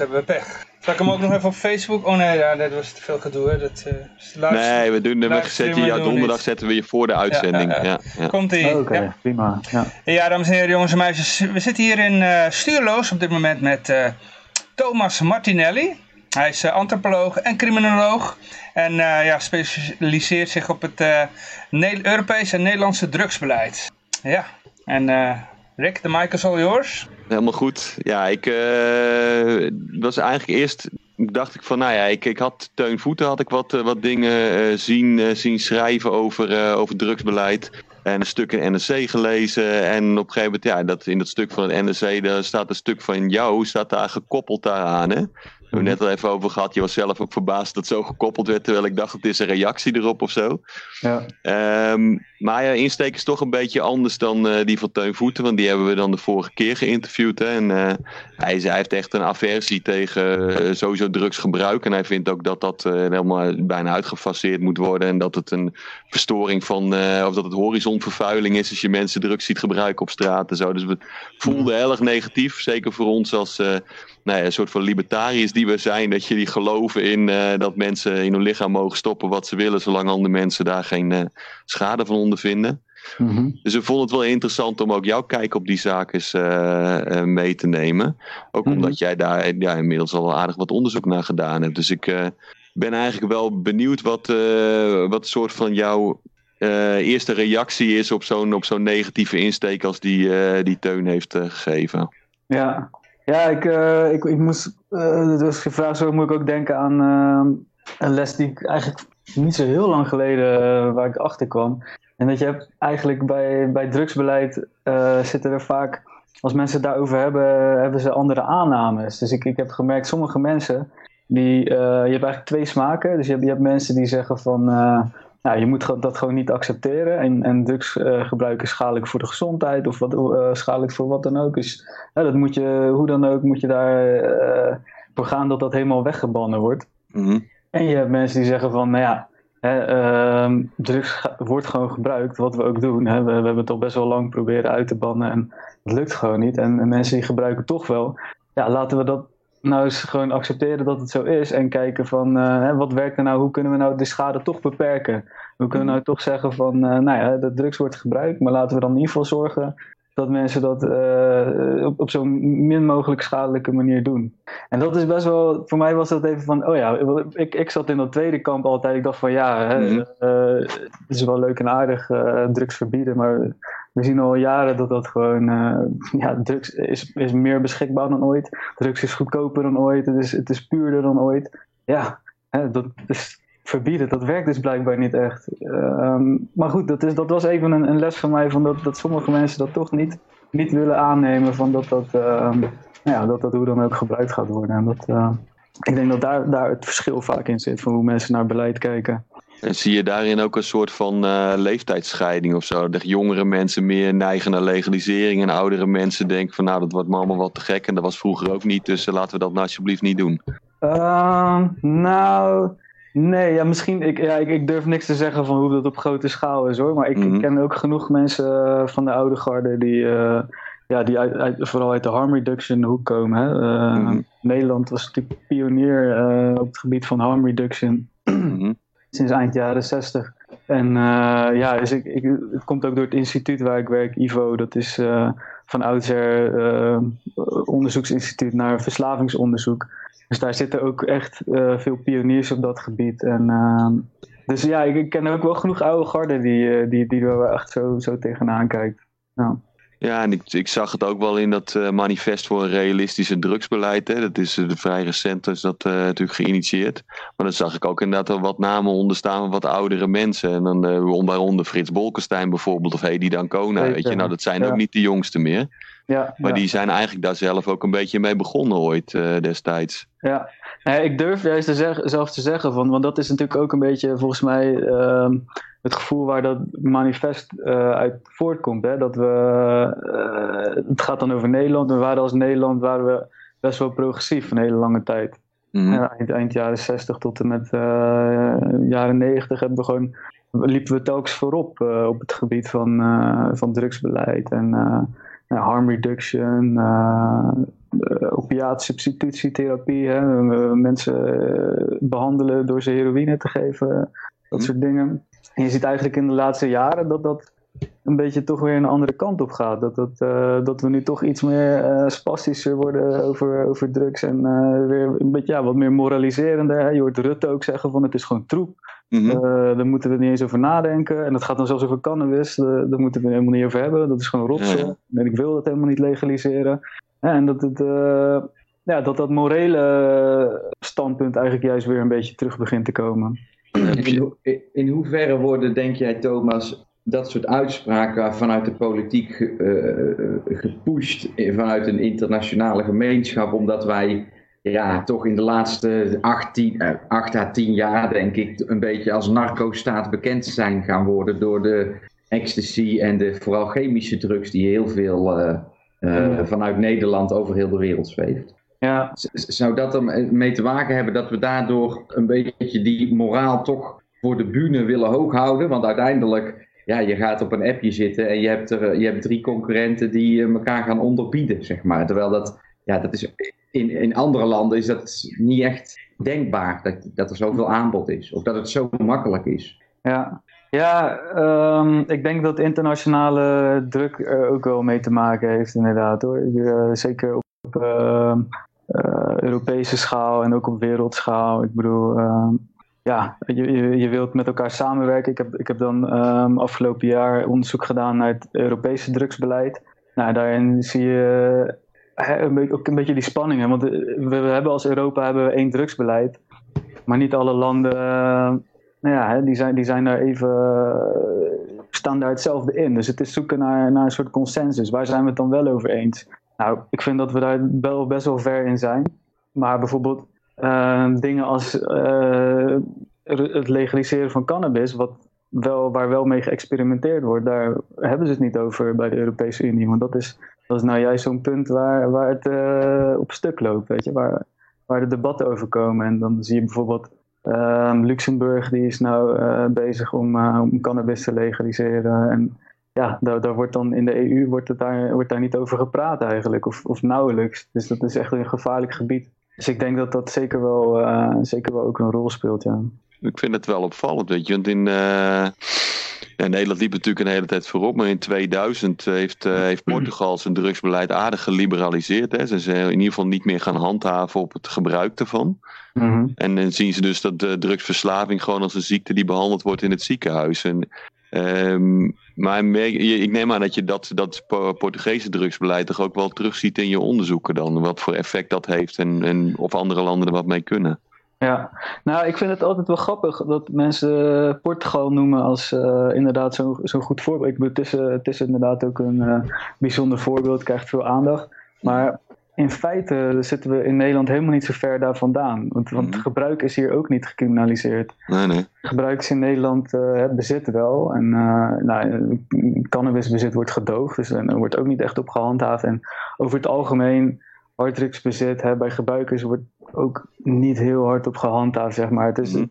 Oeps, hebben we pech. Zal ik hem ook nog even op Facebook? Oh nee, ja, dat was te veel gedoe. Hè. Dat, uh, nee, we doen we zetten ja, donderdag zetten we je voor de uitzending. Ja, ja, Komt ie. Oké, prima. Ja. ja, dames en heren, jongens en meisjes. We zitten hier in uh, Stuurloos op dit moment met uh, Thomas Martinelli. Hij is antropoloog en criminoloog. En ja, specialiseert zich op het Europese en Nederlandse drugsbeleid. Ja, en Rick, de mic is all yours. Helemaal goed. Ja, ik uh, was eigenlijk eerst dacht ik van, nou ja, ik, ik had Teun Voeten, had ik wat, eh, wat dingen uh, zien, zien schrijven over, over drugsbeleid. En een stuk in NRC gelezen. En op een gegeven moment, ja, dat, in dat stuk van het NRC, daar staat een stuk van jou, staat daar gekoppeld daaraan. Hè? We hebben net al even over gehad. Je was zelf ook verbaasd dat het zo gekoppeld werd. Terwijl ik dacht, het is een reactie erop of zo. Ja. Um, maar ja, insteek is toch een beetje anders dan uh, die van Teun Voeten. Want die hebben we dan de vorige keer geïnterviewd. Hè. En uh, hij, hij, heeft echt een aversie tegen uh, sowieso drugsgebruik. En hij vindt ook dat dat helemaal bijna uitgefaseerd moet worden. En dat het een verstoring van, of dat het horizonvervuiling is als je mensen drugs ziet gebruiken op straat en zo. Dus we voelden heel erg negatief. Zeker voor ons als nou ja, een soort van libertariërs die we zijn. Dat jullie geloven in dat mensen in hun lichaam mogen stoppen wat ze willen. Zolang andere mensen daar geen schade van ondervinden. Mm Dus we vonden het wel interessant om ook jouw kijk op die zaak eens uh, mee te nemen. Ook omdat mhm. jij daar ja, inmiddels al aardig wat onderzoek naar gedaan hebt. Dus ik ben eigenlijk wel benieuwd wat, wat soort van jouw eerste reactie is op zo'n op zo'n negatieve insteek als die, die Teun heeft gegeven. Ja, ja ik, ik, ik moest, dus gevraagd zo moet ik ook denken aan een les die ik eigenlijk niet zo heel lang geleden uh, waar ik achter kwam. En dat je hebt eigenlijk bij, bij drugsbeleid uh, zitten er vaak, als mensen het daarover hebben, hebben ze andere aannames. Dus ik, ik heb gemerkt, sommige mensen, die, uh, je hebt eigenlijk twee smaken. Dus je hebt, je hebt mensen die zeggen van, nou, je moet dat gewoon niet accepteren. En, en drugsgebruik is schadelijk voor de gezondheid of wat, schadelijk voor wat dan ook. Dus dat moet je, hoe dan ook, moet je daar voor gaan dat dat helemaal weggebannen wordt. Mm en je hebt mensen die zeggen van, nou ja, hè, uh, drugs wordt gewoon gebruikt, wat we ook doen. Hè. We, we, hebben het al best wel lang proberen uit te bannen en het lukt gewoon niet. En, en mensen die gebruiken toch wel. Ja, laten we dat nou eens gewoon accepteren dat het zo is en kijken van uh, hè, wat werkt er nou, hoe kunnen we nou de schade toch beperken? Hoe kunnen we nou toch zeggen van, uh, nou ja, de drugs wordt gebruikt, maar laten we dan in ieder geval zorgen dat mensen dat uh, op, op zo'n min mogelijk schadelijke manier doen. En dat is best wel, voor mij was dat even van, oh ja, ik, ik zat in dat tweede kamp altijd. Ik dacht van ja, hè, mm het is wel leuk en aardig uh, drugs verbieden, maar we zien al jaren dat dat gewoon, ja, drugs is, is meer beschikbaar dan ooit. Drugs is goedkoper dan ooit, het is, het is puurder dan ooit. Ja, hè, dat is verbieden, dat werkt dus blijkbaar niet echt. Ehm, maar goed, dat, is, dat was even een, een, les van mij van dat, dat sommige mensen dat toch niet, niet willen aannemen van dat dat, uh, ja, dat dat hoe dan ook gebruikt gaat worden. En dat, uh, ik denk dat daar, daar het verschil vaak in zit van hoe mensen naar beleid kijken. En zie je daarin ook een soort van uh, leeftijdsscheiding of zo? Dat jongere mensen meer neigen naar legalisering en oudere mensen denken van nou dat wordt me allemaal wat te gek en dat was vroeger ook niet, dus laten we dat nou alsjeblieft niet doen. Ehm, nou, Nee, ja, misschien. Ik, ja, ik, ik, durf niks te zeggen van hoe dat op grote schaal is hoor. Maar ik, mhm. ken ook genoeg mensen eh, van de oude garde die, ja, die uit, uit, vooral uit de harm reduction hoek komen. Hè. Uh, mm Nederland was natuurlijk pionier op het gebied van harm reduction mhm. Sinds eind jaren 60. En ja, dus ik, ik, het komt ook door het instituut waar ik werk, IVO. Dat is van oudsher onderzoeksinstituut naar verslavingsonderzoek. Dus daar zitten ook echt veel pioniers op dat gebied. En, uh, dus ja, ik, ken ook wel genoeg oude garden die, die, die er echt zo, zo tegenaan kijkt. Ja, en ik, ik zag het ook wel in dat uh, manifest voor een realistische drugsbeleid. Hè. Dat is uh, vrij recent, is dat uh, natuurlijk geïnitieerd. Maar dan zag ik ook inderdaad wel wat namen onder staan van wat oudere mensen. En dan daaronder Frits Bolkestein bijvoorbeeld of Hedy Dancona. Weet je, nou dat zijn ook niet de jongste meer. Ja, maar die zijn eigenlijk daar zelf ook een beetje mee begonnen ooit destijds. Ja, nee, ik durf juist te zeg, zelf te zeggen, van, want dat is natuurlijk ook een beetje volgens mij ehm, het gevoel waar dat manifest uh, uit voortkomt. Hè? Dat we, uh, het gaat dan over Nederland. We waren als Nederland waren we best wel progressief een hele lange tijd. Mm -hmm. eind, eind, jaren 60 tot en met uh, jaren 90 hebben we gewoon, liepen we telkens voorop op het gebied van, van drugsbeleid en harm reduction opiaatsubstitutietherapie. Hè? Mensen behandelen door ze heroïne te geven. Dat soort dingen. En je ziet eigenlijk in de laatste jaren dat dat een beetje toch weer een andere kant op gaat. Dat, dat, uh, dat we nu toch iets meer uh, spastischer worden over, over drugs en uh, weer een beetje ja, wat meer moraliserender. Hè? Je hoort Rutte ook zeggen van het is gewoon troep. Mm -hmm. daar moeten we niet eens over nadenken. En dat gaat dan zelfs over cannabis. daar moeten we het helemaal niet over hebben. Dat is gewoon rotzooi. Ja, ja. En ik wil dat helemaal niet legaliseren. En dat het, ja, dat, dat morele standpunt eigenlijk juist weer een beetje terug begint te komen. In, in hoeverre worden, denk jij Thomas, dat soort uitspraken vanuit de politiek uh, gepusht vanuit een internationale gemeenschap, omdat wij ja, toch in de laatste 18, uh, 8 à 10 jaar, denk ik, een beetje als narco-staat bekend zijn gaan worden door de ecstasy en de vooral chemische drugs die heel veel uh, ja. vanuit Nederland over heel de wereld zweeft. Ja. Zou dat ermee te maken hebben dat we daardoor een beetje die moraal toch voor de bühne willen hoog houden? Want uiteindelijk ja, je gaat op een appje zitten en je hebt, er, je hebt drie concurrenten die eh, elkaar gaan onderbieden, zeg maar. Terwijl dat, ja, dat is, in, in andere landen is dat niet echt denkbaar, dat, dat er zoveel aanbod is. Of dat het zo makkelijk is. Ja, ja um, ik denk dat internationale druk er ook wel mee te maken heeft, inderdaad. hoor. Uh, zeker op uh, uh, Europese schaal en ook op wereldschaal. Ik bedoel, ehm, ja, je, je, wilt met elkaar samenwerken. Ik heb, ik heb dan afgelopen jaar onderzoek gedaan naar het Europese drugsbeleid. Nou, daarin zie je ook een beetje die spanningen. Want we, we, hebben als Europa hebben we één drugsbeleid. Maar niet alle landen nou ja, die, zijn, die zijn daar even, uh, staan daar hetzelfde in. Dus het is zoeken naar, naar een soort consensus. Waar zijn we het dan wel over eens? Nou, ik vind dat we daar wel best wel ver in zijn. Maar bijvoorbeeld uh, dingen als uh, het legaliseren van cannabis, wat wel, waar wel mee geëxperimenteerd wordt, daar hebben ze het niet over bij de Europese Unie. Want dat is, dat is nou juist zo'n punt waar, waar het op stuk loopt, weet je, waar, waar de debatten over komen. En dan zie je bijvoorbeeld ehm, Luxemburg, die is nou bezig om, om cannabis te legaliseren. En ja, daar, daar wordt dan in de EU wordt, het daar, wordt daar niet over gepraat eigenlijk, of, of nauwelijks. Dus dat is echt een gevaarlijk gebied. Dus ik denk dat dat zeker wel, uh, zeker wel ook een rol speelt, ja. Ik vind het wel opvallend, weet je. Want in, ja, Nederland liep natuurlijk een hele tijd voorop. Maar in 2000 heeft, uh, heeft Portugal zijn drugsbeleid aardig geliberaliseerd. Hè. Ze zijn in ieder geval niet meer gaan handhaven op het gebruik ervan. Mm -hmm. En dan zien ze dus dat de drugsverslaving gewoon als een ziekte die behandeld wordt in het ziekenhuis. En Um, maar ik neem aan dat je dat, dat Portugese drugsbeleid toch ook wel terugziet in je onderzoeken dan. Wat voor effect dat heeft en, en of andere landen er wat mee kunnen. Ja, nou ik vind het altijd wel grappig dat mensen Portugal noemen als uh, inderdaad zo'n zo goed voorbeeld. Ik bedoel, het, is, het is inderdaad ook een uh, bijzonder voorbeeld, krijgt veel aandacht. Maar in feite zitten we in Nederland helemaal niet zo ver daar vandaan. Want, want mm. gebruik is hier ook niet gecriminaliseerd. Nee, nee. Gebruik is in Nederland uh, het bezit wel. En uh, nou, cannabisbezit wordt gedoogd, dus er wordt ook niet echt op gehandhaafd. En over het algemeen, harddrugsbezit hè, bij gebruikers wordt ook niet heel hard op gehandhaafd, zeg maar. Het is, mm.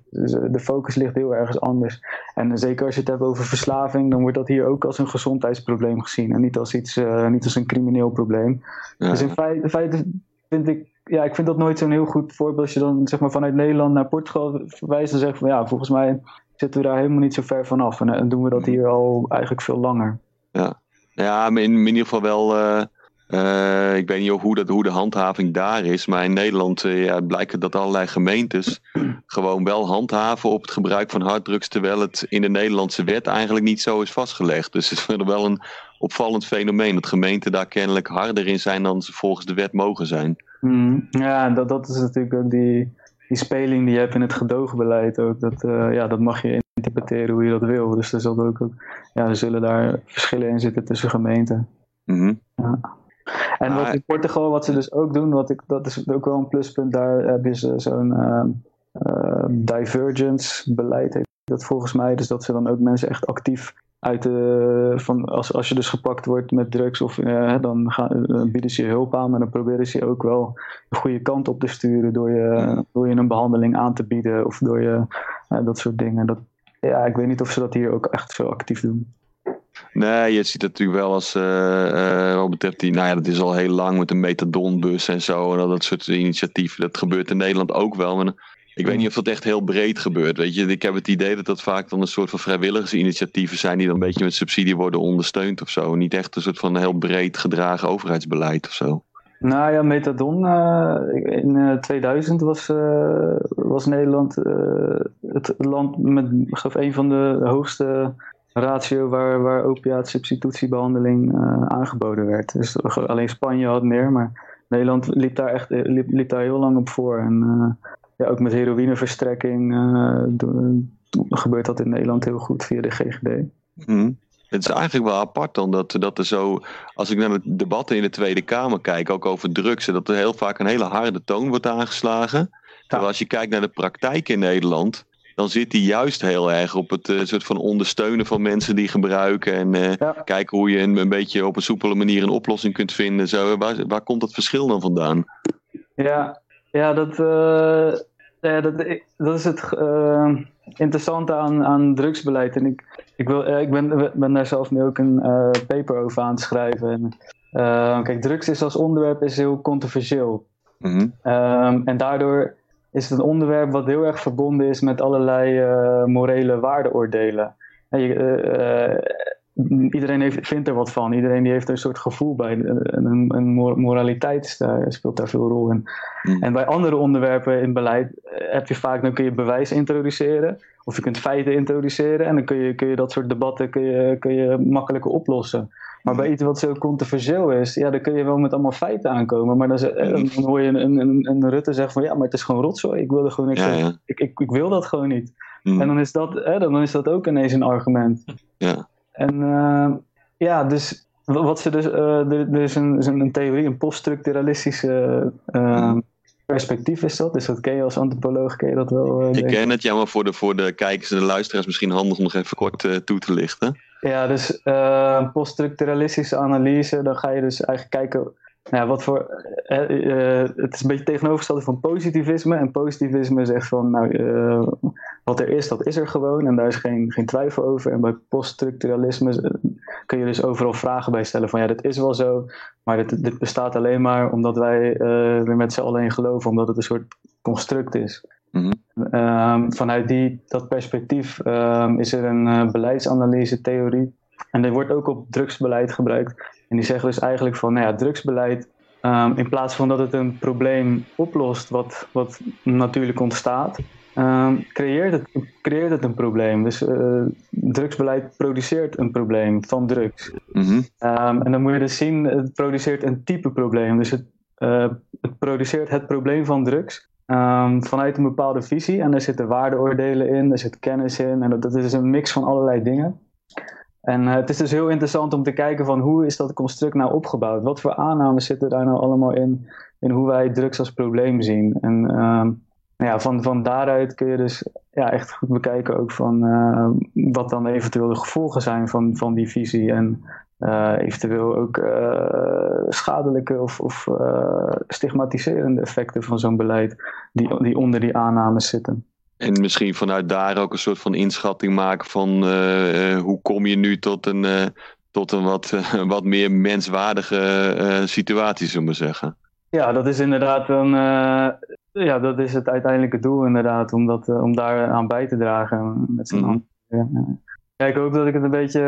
de focus ligt heel ergens anders. En zeker als je het hebt over verslaving, dan wordt dat hier ook als een gezondheidsprobleem gezien. En niet als, iets, uh, niet als een crimineel probleem. Ja. Dus in feite, in feite, vind ik, ja, ik vind dat nooit zo'n heel goed voorbeeld. Als je dan zeg maar, vanuit Nederland naar Portugal verwijst en zegt van ja, volgens mij zitten we daar helemaal niet zo ver vanaf. En, en doen we dat hier al eigenlijk veel langer. Ja, ja maar in, in ieder geval wel. Uh uh, ik weet niet hoe, dat, hoe de handhaving daar is, maar in Nederland uh, ja, blijkt dat allerlei gemeentes gewoon wel handhaven op het gebruik van harddrugs, terwijl het in de Nederlandse wet eigenlijk niet zo is vastgelegd. Dus het is wel een opvallend fenomeen dat gemeenten daar kennelijk harder in zijn dan ze volgens de wet mogen zijn. Mm, ja, dat, dat is natuurlijk ook die, die speling die je hebt in het gedoogbeleid ook. Dat, uh, ja, dat mag je interpreteren hoe je dat wil. Dus er, zal ook, ook, ja, er zullen daar verschillen in zitten tussen gemeenten. Mm -hmm. ja. En wat in Portugal, wat ze dus ook doen, wat ik, dat is ook wel een pluspunt, daar hebben ze zo'n uh, uh, divergence beleid, heet dat volgens mij. Dus dat ze dan ook mensen echt actief uit de, van als, als je dus gepakt wordt met drugs, of, uh, dan, gaan, dan bieden ze je hulp aan, maar dan proberen ze je ook wel de goede kant op te sturen door je, door je een behandeling aan te bieden of door je dat soort dingen. Dat, ja, ik weet niet of ze dat hier ook echt zo actief doen. Nee, je ziet het natuurlijk wel als, uh, uh, wat betreft die, nou ja, dat is al heel lang met de metadonbus en zo, en dat soort initiatieven. Dat gebeurt in Nederland ook wel, maar ik weet niet of dat echt heel breed gebeurt. Weet je, ik heb het idee dat dat vaak dan een soort van vrijwilligersinitiatieven zijn die dan een beetje met subsidie worden ondersteund of zo. Niet echt een soort van heel breed gedragen overheidsbeleid of zo. Nou ja, metadon uh, in 2000 was, uh, was Nederland het land met geloof, een van de hoogste ratio waar, waar opiaatsubstitutiebehandeling aangeboden werd. Dus alleen Spanje had meer, maar Nederland liep daar echt liep, liep daar heel lang op voor. En ja, ook met heroïneverstrekking gebeurt dat in Nederland heel goed via de GGD. Mm. Het is eigenlijk wel apart dan dat, dat er zo, als ik naar de debatten in de Tweede Kamer kijk, ook over drugs, dat er heel vaak een hele harde toon wordt aangeslagen. Terwijl als je kijkt naar de praktijk in Nederland, dan zit die juist heel erg op het uh, soort van ondersteunen van mensen die gebruiken. En uh, kijken hoe je een, een, beetje op een soepele manier een oplossing kunt vinden. Zo, waar, waar komt dat verschil dan vandaan? Ja, ja dat, uh, ja, dat, dat is het interessante aan, aan drugsbeleid. En ik, ik, wil, ik ben, ben daar zelf nu ook een paper over aan het schrijven. En, kijk, drugs is als onderwerp is heel controversieel. Mm -hmm. um, en daardoor is het een onderwerp wat heel erg verbonden is met allerlei uh, morele waardeoordelen. Je, iedereen heeft, vindt er wat van. Iedereen die heeft er een soort gevoel bij. Een, een moraliteit speelt daar veel rol in. Mm. En bij andere onderwerpen in beleid heb je vaak, dan kun je bewijs introduceren. Of je kunt feiten introduceren. En dan kun je, kun je dat soort debatten kun je, kun je makkelijker oplossen. Maar bij iets wat zo controversieel is, ja, dan kun je wel met allemaal feiten aankomen. Maar dan, dan hoor je een, een, een, Rutte zeggen van ja, maar het is gewoon rotzooi. Ik wil er gewoon niks ja, ja. Ik, ik, ik, wil dat gewoon niet. Mm. En dan is dat, hè, dan is dat ook ineens een argument. Ja. En uh, ja, dus wat ze dus, uh, er, is een, een, theorie, een poststructuralistische uh, perspectief is dat. Dus dat ken je als antropoloog, ken je dat wel? ik ken het, ja, maar voor de, voor de kijkers en de luisteraars misschien handig om nog even kort toe te lichten. Ja, dus poststructuralistische analyse, dan ga je dus eigenlijk kijken nou wat voor, uh, uh, het is een beetje tegenovergestelde van positivisme. En positivisme zegt van, nou, uh, wat er is, dat is er gewoon. En daar is geen, geen twijfel over. En bij poststructuralisme kun je dus overal vragen bij stellen. Van ja, dit is wel zo. Maar dit, dit bestaat alleen maar omdat wij er met z'n allen in geloven. Omdat het een soort construct is. Mm -hmm. vanuit die, dat perspectief um, is er een beleidsanalyse theorie. En die wordt ook op drugsbeleid gebruikt. En die zeggen dus eigenlijk van, nou ja, drugsbeleid, um, in plaats van dat het een probleem oplost wat, wat natuurlijk ontstaat, um, creëert, het, creëert het een probleem. Dus uh, drugsbeleid produceert een probleem van drugs. Mm -hmm. um, en dan moet je dus zien, het produceert een type probleem. Dus het, uh, het produceert het probleem van drugs. vanuit een bepaalde visie. En daar zitten waardeoordelen in, er zit kennis in. En dat, dat is een mix van allerlei dingen. En uh, het is dus heel interessant om te kijken van hoe is dat construct nou opgebouwd? Wat voor aannames zitten daar nou allemaal in, in hoe wij drugs als probleem zien? En uh, nou ja, van, van daaruit kun je dus ja, echt goed bekijken ook van uh, wat dan eventueel de gevolgen zijn van, van die visie. En eh, eventueel ook schadelijke of, of stigmatiserende effecten van zo'n beleid die, die onder die aannames zitten. En misschien vanuit daar ook een soort van inschatting maken van uh, hoe kom je nu tot een, uh, tot een wat, uh, wat meer menswaardige situatie, zullen we zeggen. Ja, dat is inderdaad een, ja, dat is het uiteindelijke doel inderdaad, om, dat, om daar aan bij te dragen met z'n mm. ja. Ja, ik hoop dat ik het een beetje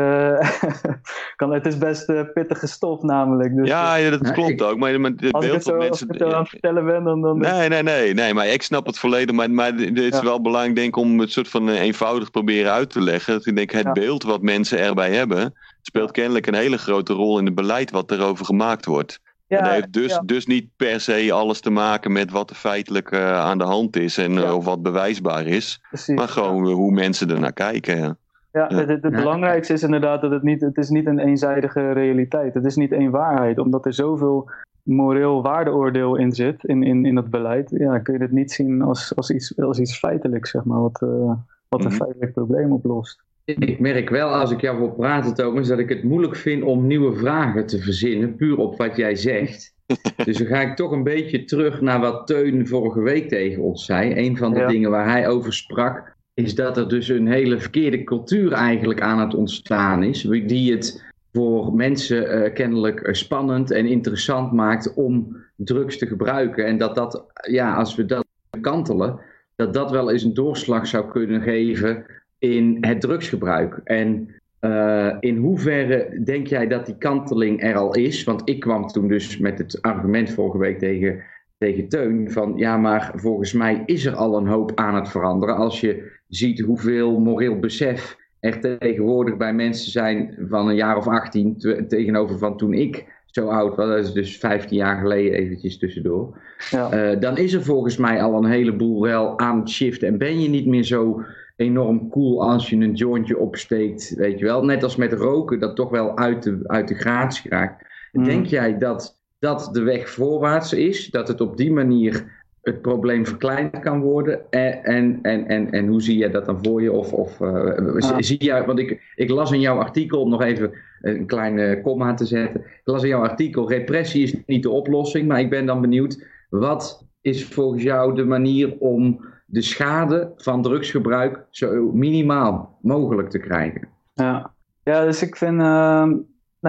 kan. Het is best uh, pittige stof namelijk. Dus, ja, ja, dat klopt ook. Maar, maar het als beeld zo, mensen... Als ik het aan het vertellen ben, dan... dan nee, nee, nee, nee. Maar ik snap het volledig. Maar, maar het is ja. wel belangrijk denk ik, om het soort van eenvoudig proberen uit te leggen. Dat ik denk, het ja. beeld wat mensen erbij hebben... speelt kennelijk een hele grote rol in het beleid wat erover gemaakt wordt. Ja, en dat heeft dus, dus niet per se alles te maken met wat er feitelijk uh, aan de hand is en uh, of wat bewijsbaar is. Precies, maar gewoon hoe mensen ernaar kijken. Ja. Het, het, belangrijkste is inderdaad dat het niet, het is niet een eenzijdige realiteit. Het is niet één waarheid, omdat er zoveel moreel waardeoordeel in zit, in, in, in dat beleid. Ja, kun je het niet zien als, als, iets, als iets feitelijks, zeg maar, wat, uh, wat een mm -hmm. feitelijk probleem oplost. Ik merk wel als ik jou wil praten, Thomas, dat ik het moeilijk vind om nieuwe vragen te verzinnen, puur op wat jij zegt. dus dan ga ik toch een beetje terug naar wat Teun vorige week tegen ons zei. Een van de ja. dingen waar hij over sprak, is dat er dus een hele verkeerde cultuur eigenlijk aan het ontstaan is, die het voor mensen uh, kennelijk spannend en interessant maakt om drugs te gebruiken. En dat dat, ja, als we dat kantelen, dat dat wel eens een doorslag zou kunnen geven in het drugsgebruik. En uh, in hoeverre denk jij dat die kanteling er al is? Want ik kwam toen dus met het argument vorige week tegen, tegen Teun van ja, maar volgens mij is er al een hoop aan het veranderen. Als je ziet hoeveel moreel besef er tegenwoordig bij mensen zijn van een jaar of 18 tegenover van toen ik zo oud was, dat is dus 15 jaar geleden eventjes tussendoor. Ja. Uh, dan is er volgens mij al een heleboel wel aan het shiften en ben je niet meer zo enorm cool als je een jointje opsteekt, weet je wel. Net als met roken, dat toch wel uit de, uit de gratie raakt. Mm. Denk jij dat dat de weg voorwaarts is? Dat het op die manier het probleem verkleind kan worden? En, en, en, en, en hoe zie jij dat dan voor je? Of, of uh, zie jij, want ik, ik las in jouw artikel, om nog even een kleine komma te zetten. Ik las in jouw artikel, repressie is niet de oplossing, maar ik ben dan benieuwd, wat is volgens jou de manier om de schade van drugsgebruik zo minimaal mogelijk te krijgen. Ja, ja dus ik vind uh,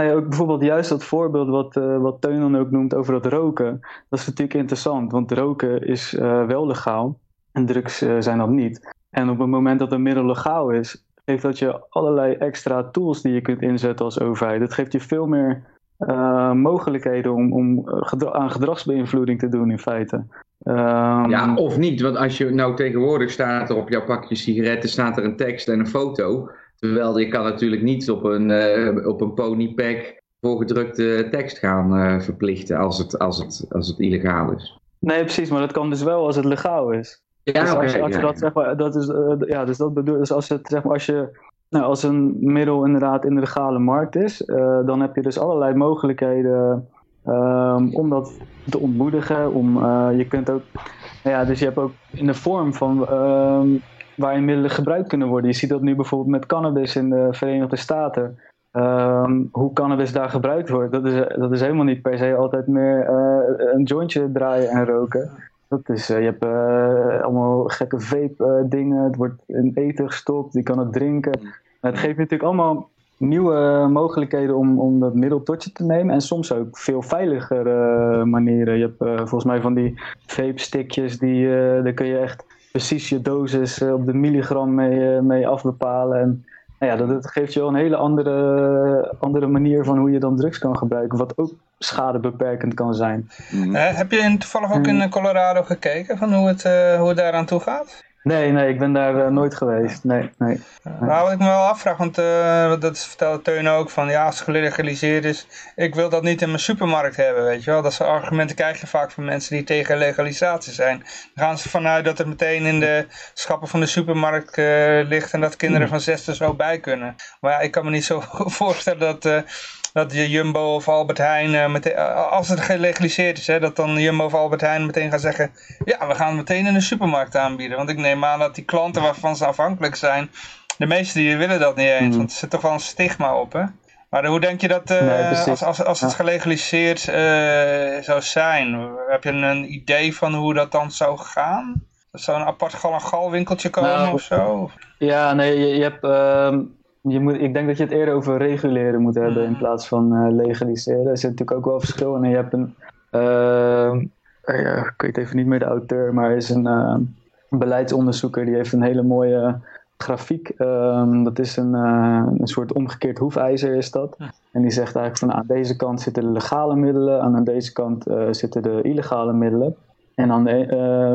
nou ook bijvoorbeeld juist dat voorbeeld wat, uh, wat Teun dan ook noemt over dat roken. Dat is natuurlijk interessant, want roken is uh, wel legaal en drugs uh, zijn dat niet. En op het moment dat een middel legaal is, geeft dat je allerlei extra tools die je kunt inzetten als overheid. Het geeft je veel meer mogelijkheden om, om aan gedragsbeïnvloeding te doen in feite. Um, ja, of niet. Want als je nou tegenwoordig staat op jouw pakje sigaretten staat er een tekst en een foto. Terwijl je kan natuurlijk niet op een, uh, op een ponypack voorgedrukte tekst gaan uh, verplichten als het, als, het, als het illegaal is. Nee, precies. Maar dat kan dus wel als het legaal is. Ja, dus als, dat zeg maar, dat is, uh, ja, dus dat bedoel, dus als het zeg maar, als je nou, als een middel inderdaad in de legale markt is, dan heb je dus allerlei mogelijkheden Um, om dat te ontmoedigen. Om, je kunt ook, nou ja, dus je hebt ook in de vorm van um, waarin middelen gebruikt kunnen worden. Je ziet dat nu bijvoorbeeld met cannabis in de Verenigde Staten. Um, hoe cannabis daar gebruikt wordt, dat is, dat is helemaal niet per se altijd meer uh, een jointje draaien en roken. Dat is, uh, je hebt uh, allemaal gekke vape dingen, het wordt in eten gestopt, je kan het drinken. Het geeft natuurlijk allemaal nieuwe mogelijkheden om, om dat middel tot je te nemen. En soms ook veel veiligere manieren. Je hebt volgens mij van die vape-stickjes, die, daar kun je echt precies je dosis uh, op de milligram mee, mee afbepalen. En nou ja, dat, dat, geeft je wel een hele andere, andere manier van hoe je dan drugs kan gebruiken. Wat ook schadebeperkend kan zijn. heb je in, toevallig ook in Colorado gekeken van hoe het, hoe het daaraan toe gaat? Nee, nee, ik ben daar uh, nooit geweest. Nee, nee. Nou, wat ik me wel afvraag, want uh, dat vertelde Teun ook, van ja, als het gelegaliseerd is, ik wil dat niet in mijn supermarkt hebben, weet je wel. Dat soort argumenten krijg je vaak van mensen die tegen legalisatie zijn. Dan gaan ze vanuit dat het meteen in de schappen van de supermarkt uh, ligt en dat kinderen van zes er zo bij kunnen. Maar ja, ik kan me niet zo voorstellen dat dat je Jumbo of Albert Heijn, uh, meteen, uh, als het gelegaliseerd is, hè, dat dan Jumbo of Albert Heijn meteen gaan zeggen, ja, we gaan het meteen in de supermarkt aanbieden. Want ik neem aan dat die klanten waarvan ze afhankelijk zijn, de meeste die willen dat niet eens, mm. want er zit toch wel een stigma op, hè? Maar hoe denk je dat, uh, nee, als, als, als het gelegaliseerd zou zijn, heb je een idee van hoe dat dan zou gaan? Zou een apart gal winkeltje komen nou, of zo? Ja, nee, je, je hebt... Ehm, je moet, ik denk dat je het eerder over reguleren moet hebben in mm. plaats van uh, legaliseren. Er zit natuurlijk ook wel verschil in. Je hebt een, uh, ja, ik weet even niet meer de auteur, maar er is een beleidsonderzoeker die heeft een hele mooie grafiek. Um, dat is een, een soort omgekeerd hoefijzer is dat. En die zegt eigenlijk van aan deze kant zitten de legale middelen, aan deze kant zitten de illegale middelen. En aan de,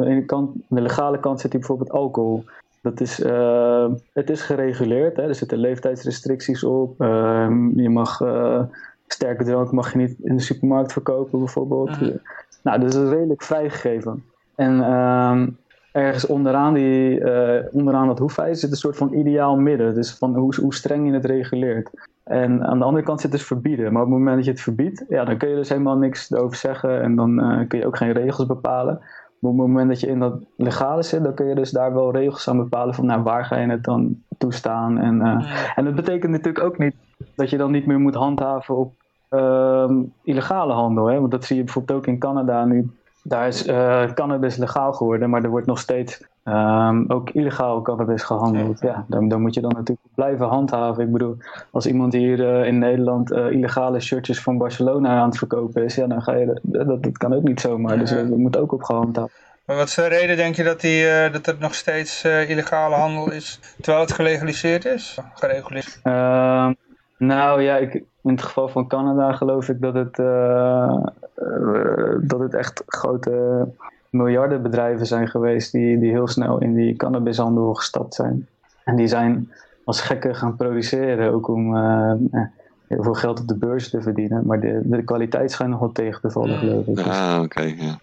de, kant, de legale kant zit hier bijvoorbeeld alcohol. Dat is, uh, het is gereguleerd, hè? er zitten leeftijdsrestricties op. Uh, je mag uh, sterke drank mag je niet in de supermarkt verkopen bijvoorbeeld. Uh Nou, dus dat is redelijk vrijgegeven. En ehm, ergens onderaan, die, uh, onderaan dat hoefijzer zit een soort van ideaal midden. Dus van hoe, hoe streng je het reguleert. En aan de andere kant zit dus verbieden. Maar op het moment dat je het verbiedt, ja, dan kun je dus helemaal niks over zeggen. En dan kun je ook geen regels bepalen op het moment dat je in dat legale zit, dan kun je dus daar wel regels aan bepalen van nou, waar ga je het dan toestaan. En, uh, en dat betekent natuurlijk ook niet dat je dan niet meer moet handhaven op uh, illegale handel. Hè? Want dat zie je bijvoorbeeld ook in Canada nu. Daar is uh, cannabis legaal geworden, maar er wordt nog steeds um, ook illegaal cannabis gehandeld. Ja, dan, dan, moet je dan natuurlijk blijven handhaven. Ik bedoel, als iemand hier uh, in Nederland uh, illegale shirtjes van Barcelona aan het verkopen is, ja, dan ga je, dat, dat kan ook niet zomaar. Dus dat moet ook op gehandhaafd. Maar wat is de reden, denk je, dat, die, dat het nog steeds illegale handel is, terwijl het gelegaliseerd is? Gereguleerd? Ehm, nou ja, ik, in het geval van Canada geloof ik dat het, dat het echt grote miljardenbedrijven zijn geweest die, die heel snel in die cannabishandel gestapt zijn. En die zijn als gekken gaan produceren, ook om uh, heel veel geld op de beurs te verdienen. Maar de, de kwaliteit schijnt nog wel tegen te vallen, geloof ik. Ah, oké. ja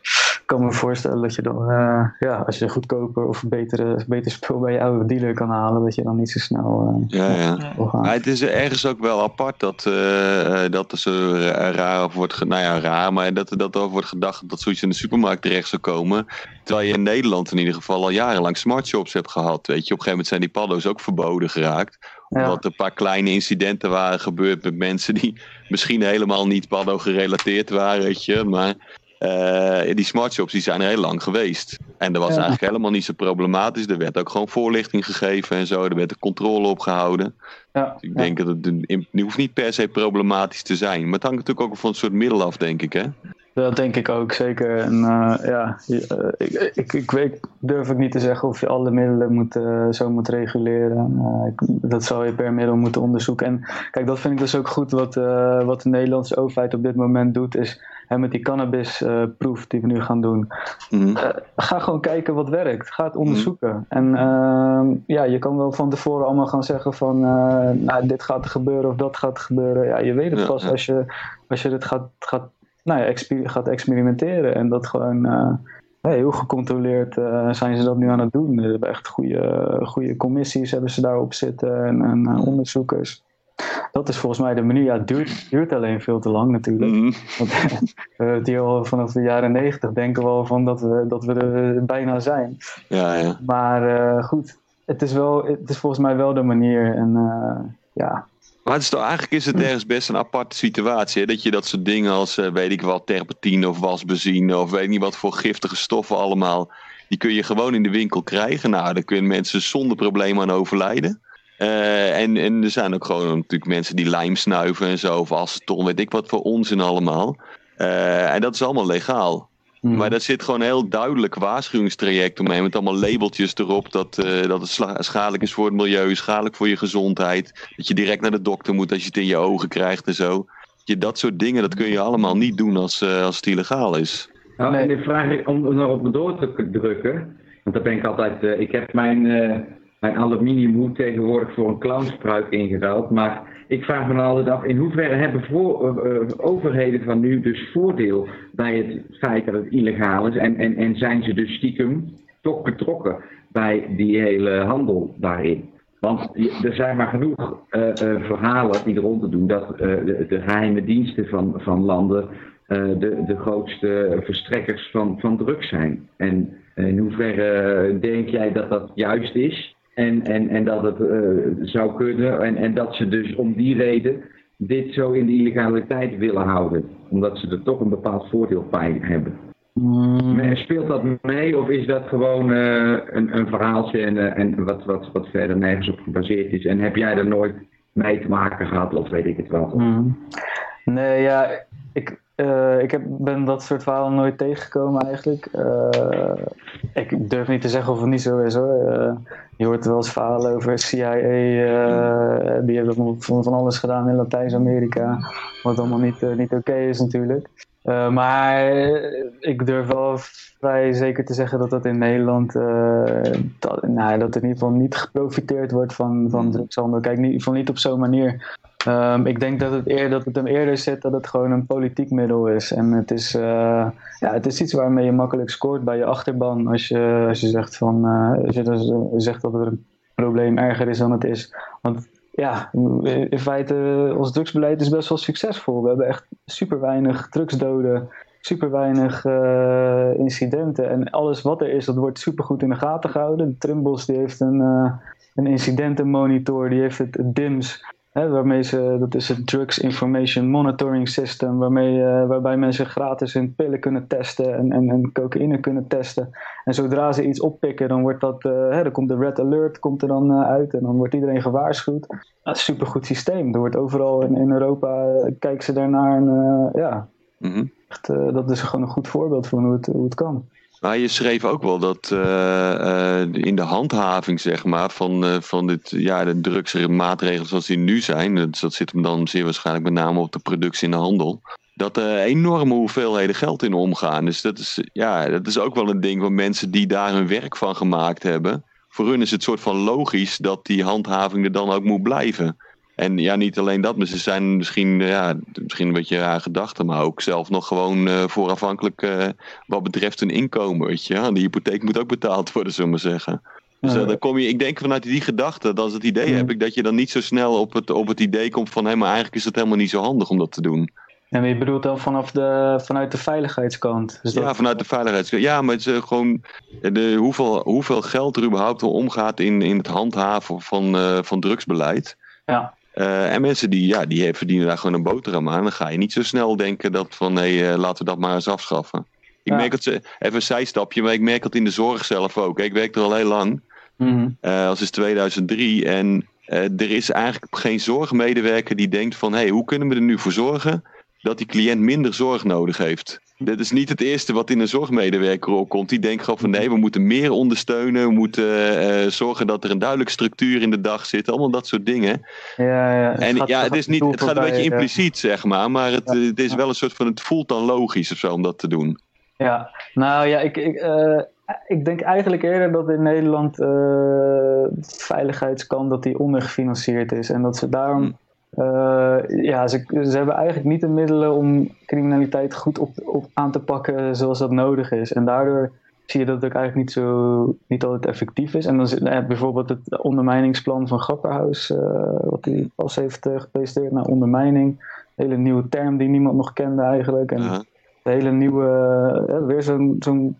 kan me voorstellen dat je dan, uh, ja, als je goedkoper of betere, beter spul bij je oude dealer kan halen, dat je dan niet zo snel. Uh, ja, ja. Maar het is ergens ook wel apart dat, uh, dat er zo raar over wordt, nou ja, raar, maar dat er dat over wordt gedacht dat zoiets in de supermarkt terecht zou komen. Terwijl je in Nederland in ieder geval al jarenlang smartshops hebt gehad. Weet je, op een gegeven moment zijn die paddo's ook verboden geraakt. Omdat er een paar kleine incidenten waren gebeurd met mensen die misschien helemaal niet paddo gerelateerd waren, weet je. Maar uh, die smartshops die zijn er heel lang geweest. En dat was eigenlijk helemaal niet zo problematisch. Er werd ook gewoon voorlichting gegeven en zo. Er werd de controle op gehouden. Ja, dus ik denk dat het, het hoeft niet per se problematisch te zijn. Maar het hangt natuurlijk ook van een soort middel af, denk ik, hè? Dat denk ik ook, zeker. En uh, ja, uh, ik, ik, ik, weet, durf ik niet te zeggen of je alle middelen moet, uh, zo moet reguleren. Ik, dat zou je per middel moeten onderzoeken. En kijk, dat vind ik dus ook goed wat, wat de Nederlandse overheid op dit moment doet, is en met die cannabisproef die we nu gaan doen. Mhm. Eh, ga gewoon kijken wat werkt. Ga het mhm. onderzoeken. En ehm, ja, je kan wel van tevoren allemaal gaan zeggen van nou, dit gaat gebeuren of dat gaat gebeuren. Ja, je weet het pas als je, als je dit gaat, gaat, nou ja, gaat experimenteren. En dat gewoon uh, heel gecontroleerd zijn ze dat nu aan het doen. Ze hebben echt goede, goede commissies hebben ze daarop zitten en, en onderzoekers dat is volgens mij de manier. Ja, het duurt, duurt alleen veel te lang natuurlijk. Mm. Want we hebben hier al vanaf de jaren negentig denken we al van dat we, dat we er bijna zijn. Ja, ja. Maar goed, het is, wel, het is volgens mij wel de manier. En ja, maar het is toch, eigenlijk is het ergens best een aparte situatie. Hè? Dat je dat soort dingen als, uh, weet ik wel, terpentine of wasbenzine of weet ik niet wat voor giftige stoffen allemaal. Die kun je gewoon in de winkel krijgen. Nou, daar kunnen mensen zonder probleem aan overlijden. Uh, en, en er zijn ook gewoon natuurlijk mensen die lijm snuiven en zo, of aceton, weet ik wat voor onzin allemaal. Uh, en dat is allemaal legaal. Hmm. Maar daar zit gewoon een heel duidelijk waarschuwingstraject omheen. Met allemaal labeltjes erop dat, uh, dat het schadelijk is voor het milieu, schadelijk voor je gezondheid. Dat je direct naar de dokter moet als je het in je ogen krijgt en zo. Je, dat soort dingen, dat kun je allemaal niet doen als, als het illegaal is. Nou, en de vraag om er nog op door te drukken. Want daar ben ik altijd. ik heb mijn mijn aluminiumhoed tegenwoordig voor een clownspruik ingeruild. Maar ik vraag me altijd af, in hoeverre hebben voor, uh, overheden van nu dus voordeel bij het feit dat het illegaal is? En, en, en zijn ze dus stiekem toch betrokken bij die hele handel daarin? Want er zijn maar genoeg uh, verhalen die eronder doen dat de, de, geheime diensten van, van landen de, de grootste verstrekkers van, van drugs zijn. En in hoeverre denk jij dat dat juist is? En, en, en dat het uh, zou kunnen. En, en dat ze dus om die reden dit zo in de illegaliteit willen houden. Omdat ze er toch een bepaald voordeel bij hebben. Mm. Speelt dat mee of is dat gewoon uh, een, een verhaaltje en, uh, en wat, wat, wat verder nergens op gebaseerd is? En heb jij er nooit mee te maken gehad of weet ik het wel? Mm. Nee, ja, ik, uh, ik heb, ben dat soort verhalen nooit tegengekomen eigenlijk. Uh, ik durf niet te zeggen of het niet zo is hoor. Uh, je hoort wel eens verhalen over CIA. die hebben van, van alles gedaan in Latijns-Amerika. Wat allemaal niet, niet oké is natuurlijk. maar ik durf wel vrij zeker te zeggen dat dat in Nederland. dat, nou, dat er in ieder geval niet geprofiteerd wordt van, van drugshandel. Kijk, ieder geval niet op zo'n manier Um, ik denk dat het, eer, dat het hem eerder zit dat het gewoon een politiek middel is. En het is, uh, ja, het is iets waarmee je makkelijk scoort bij je achterban. Als je, als je, zegt, van, als je zegt dat er een probleem erger is dan het is. Want ja, in feite, ons drugsbeleid is best wel succesvol. We hebben echt super weinig drugsdoden, super weinig incidenten. En alles wat er is, dat wordt super goed in de gaten gehouden. De die heeft een, een incidentenmonitor, die heeft het DIMS Hè, waarmee ze, dat is het Drugs Information Monitoring System, waarmee, eh, waarbij mensen gratis hun pillen kunnen testen en, en, en cocaïne kunnen testen. En zodra ze iets oppikken, dan wordt dat, eh, hè, dan komt de red alert komt er dan eh, uit en dan wordt iedereen gewaarschuwd. Dat is een supergoed systeem. Er wordt overal in, in Europa, kijken ze daarnaar en ja, Mhm. echt, dat is gewoon een goed voorbeeld van hoe het, hoe het kan. Maar je schreef ook wel dat eh, eh, in de handhaving zeg maar, van, eh, van dit, ja, de drugsmaatregelen zoals die nu zijn, dat zit hem dan zeer waarschijnlijk met name op de productie in de handel, dat er enorme hoeveelheden geld in omgaan. Dus dat is, ja, dat is ook wel een ding van mensen die daar hun werk van gemaakt hebben. Voor hun is het soort van logisch dat die handhaving er dan ook moet blijven. En ja, niet alleen dat, maar ze zijn misschien, ja, misschien een beetje raar gedachten, maar ook zelf nog gewoon eh voorafhankelijk eh, wat betreft hun inkomen. Weet je? De hypotheek moet ook betaald worden, zullen we maar zeggen. Dus eh, dan kom je, ik denk vanuit die gedachte, dat is het idee heb ik, dat je dan niet zo snel op het, op het idee komt van, hé, maar eigenlijk is het helemaal niet zo handig om dat te doen. En je bedoelt dan vanaf de, vanuit de veiligheidskant. Dus dat, Ja, vanuit de veiligheids. Ja, maar het is eh, gewoon de, hoeveel, hoeveel geld er überhaupt omgaat in, in het handhaven van, eh, van drugsbeleid. Ja. Eh, en mensen die, ja, die verdienen daar gewoon een boterham aan. Dan ga je niet zo snel denken dat van nee, eh, laten we dat maar eens afschaffen. Ik Ja. merk het, ze- even een zijstapje, maar ik merk het in de zorg zelf ook. Ik werk er al heel lang, eh als is 2003. En er is eigenlijk geen zorgmedewerker die denkt van hé, hey, hoe kunnen we er nu voor zorgen dat die cliënt minder zorg nodig heeft? Dit is niet het eerste wat in een zorgmedewerker opkomt. Die denkt gewoon van nee, we moeten meer ondersteunen. We moeten eh, zorgen dat er een duidelijke structuur in de dag zit. Allemaal dat soort dingen. Ja, ja. En gaat- ja, het, is niet, het gaat een beetje ja. impliciet, zeg maar. Maar het, Ja. het is wel een soort van. Het voelt dan logisch of zo om dat te doen. Ja, nou ja, ik, ik, eh, ik denk eigenlijk eerder dat in Nederland eh veiligheidskant dat die ondergefinancierd is. En dat ze daarom, Hmm. Eh, ja, ze, ze hebben eigenlijk niet de middelen om criminaliteit goed op, op aan te pakken zoals dat nodig is. En daardoor zie je dat het ook eigenlijk niet, zo, niet altijd effectief is. En dan zit eh, bijvoorbeeld het ondermijningsplan van Grapperhaus, eh, wat hij pas heeft eh, gepresenteerd naar ondermijning. Een hele nieuwe term die niemand nog kende eigenlijk. En, Ja. de hele nieuwe, weer zo'n zo'n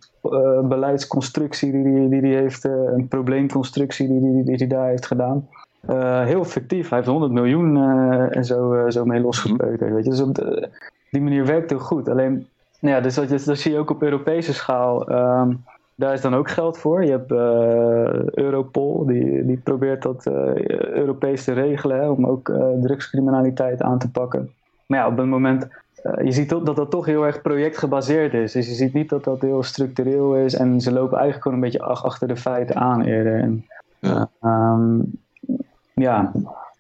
beleidsconstructie die hij die, die heeft, een probleemconstructie die hij die, die, die daar heeft gedaan. Eh, heel effectief. Hij heeft 100 miljoen eh, en zo, eh, zo mee losgepeuterd. Weet je? Dus op de- die manier werkt heel goed. Alleen, nou ja, dus dat, zie je ook op Europese schaal. Ehm, daar is dan ook geld voor. Je hebt Europol, die, die probeert dat Europees te regelen, hè, om ook drugscriminaliteit aan te pakken. Maar ja, op het moment je ziet dat dat toch heel erg projectgebaseerd is. Dus je ziet niet dat dat heel structureel is. En ze lopen eigenlijk gewoon een beetje ach- achter de feiten aan eerder. En, Ja. eh, ehm, ja,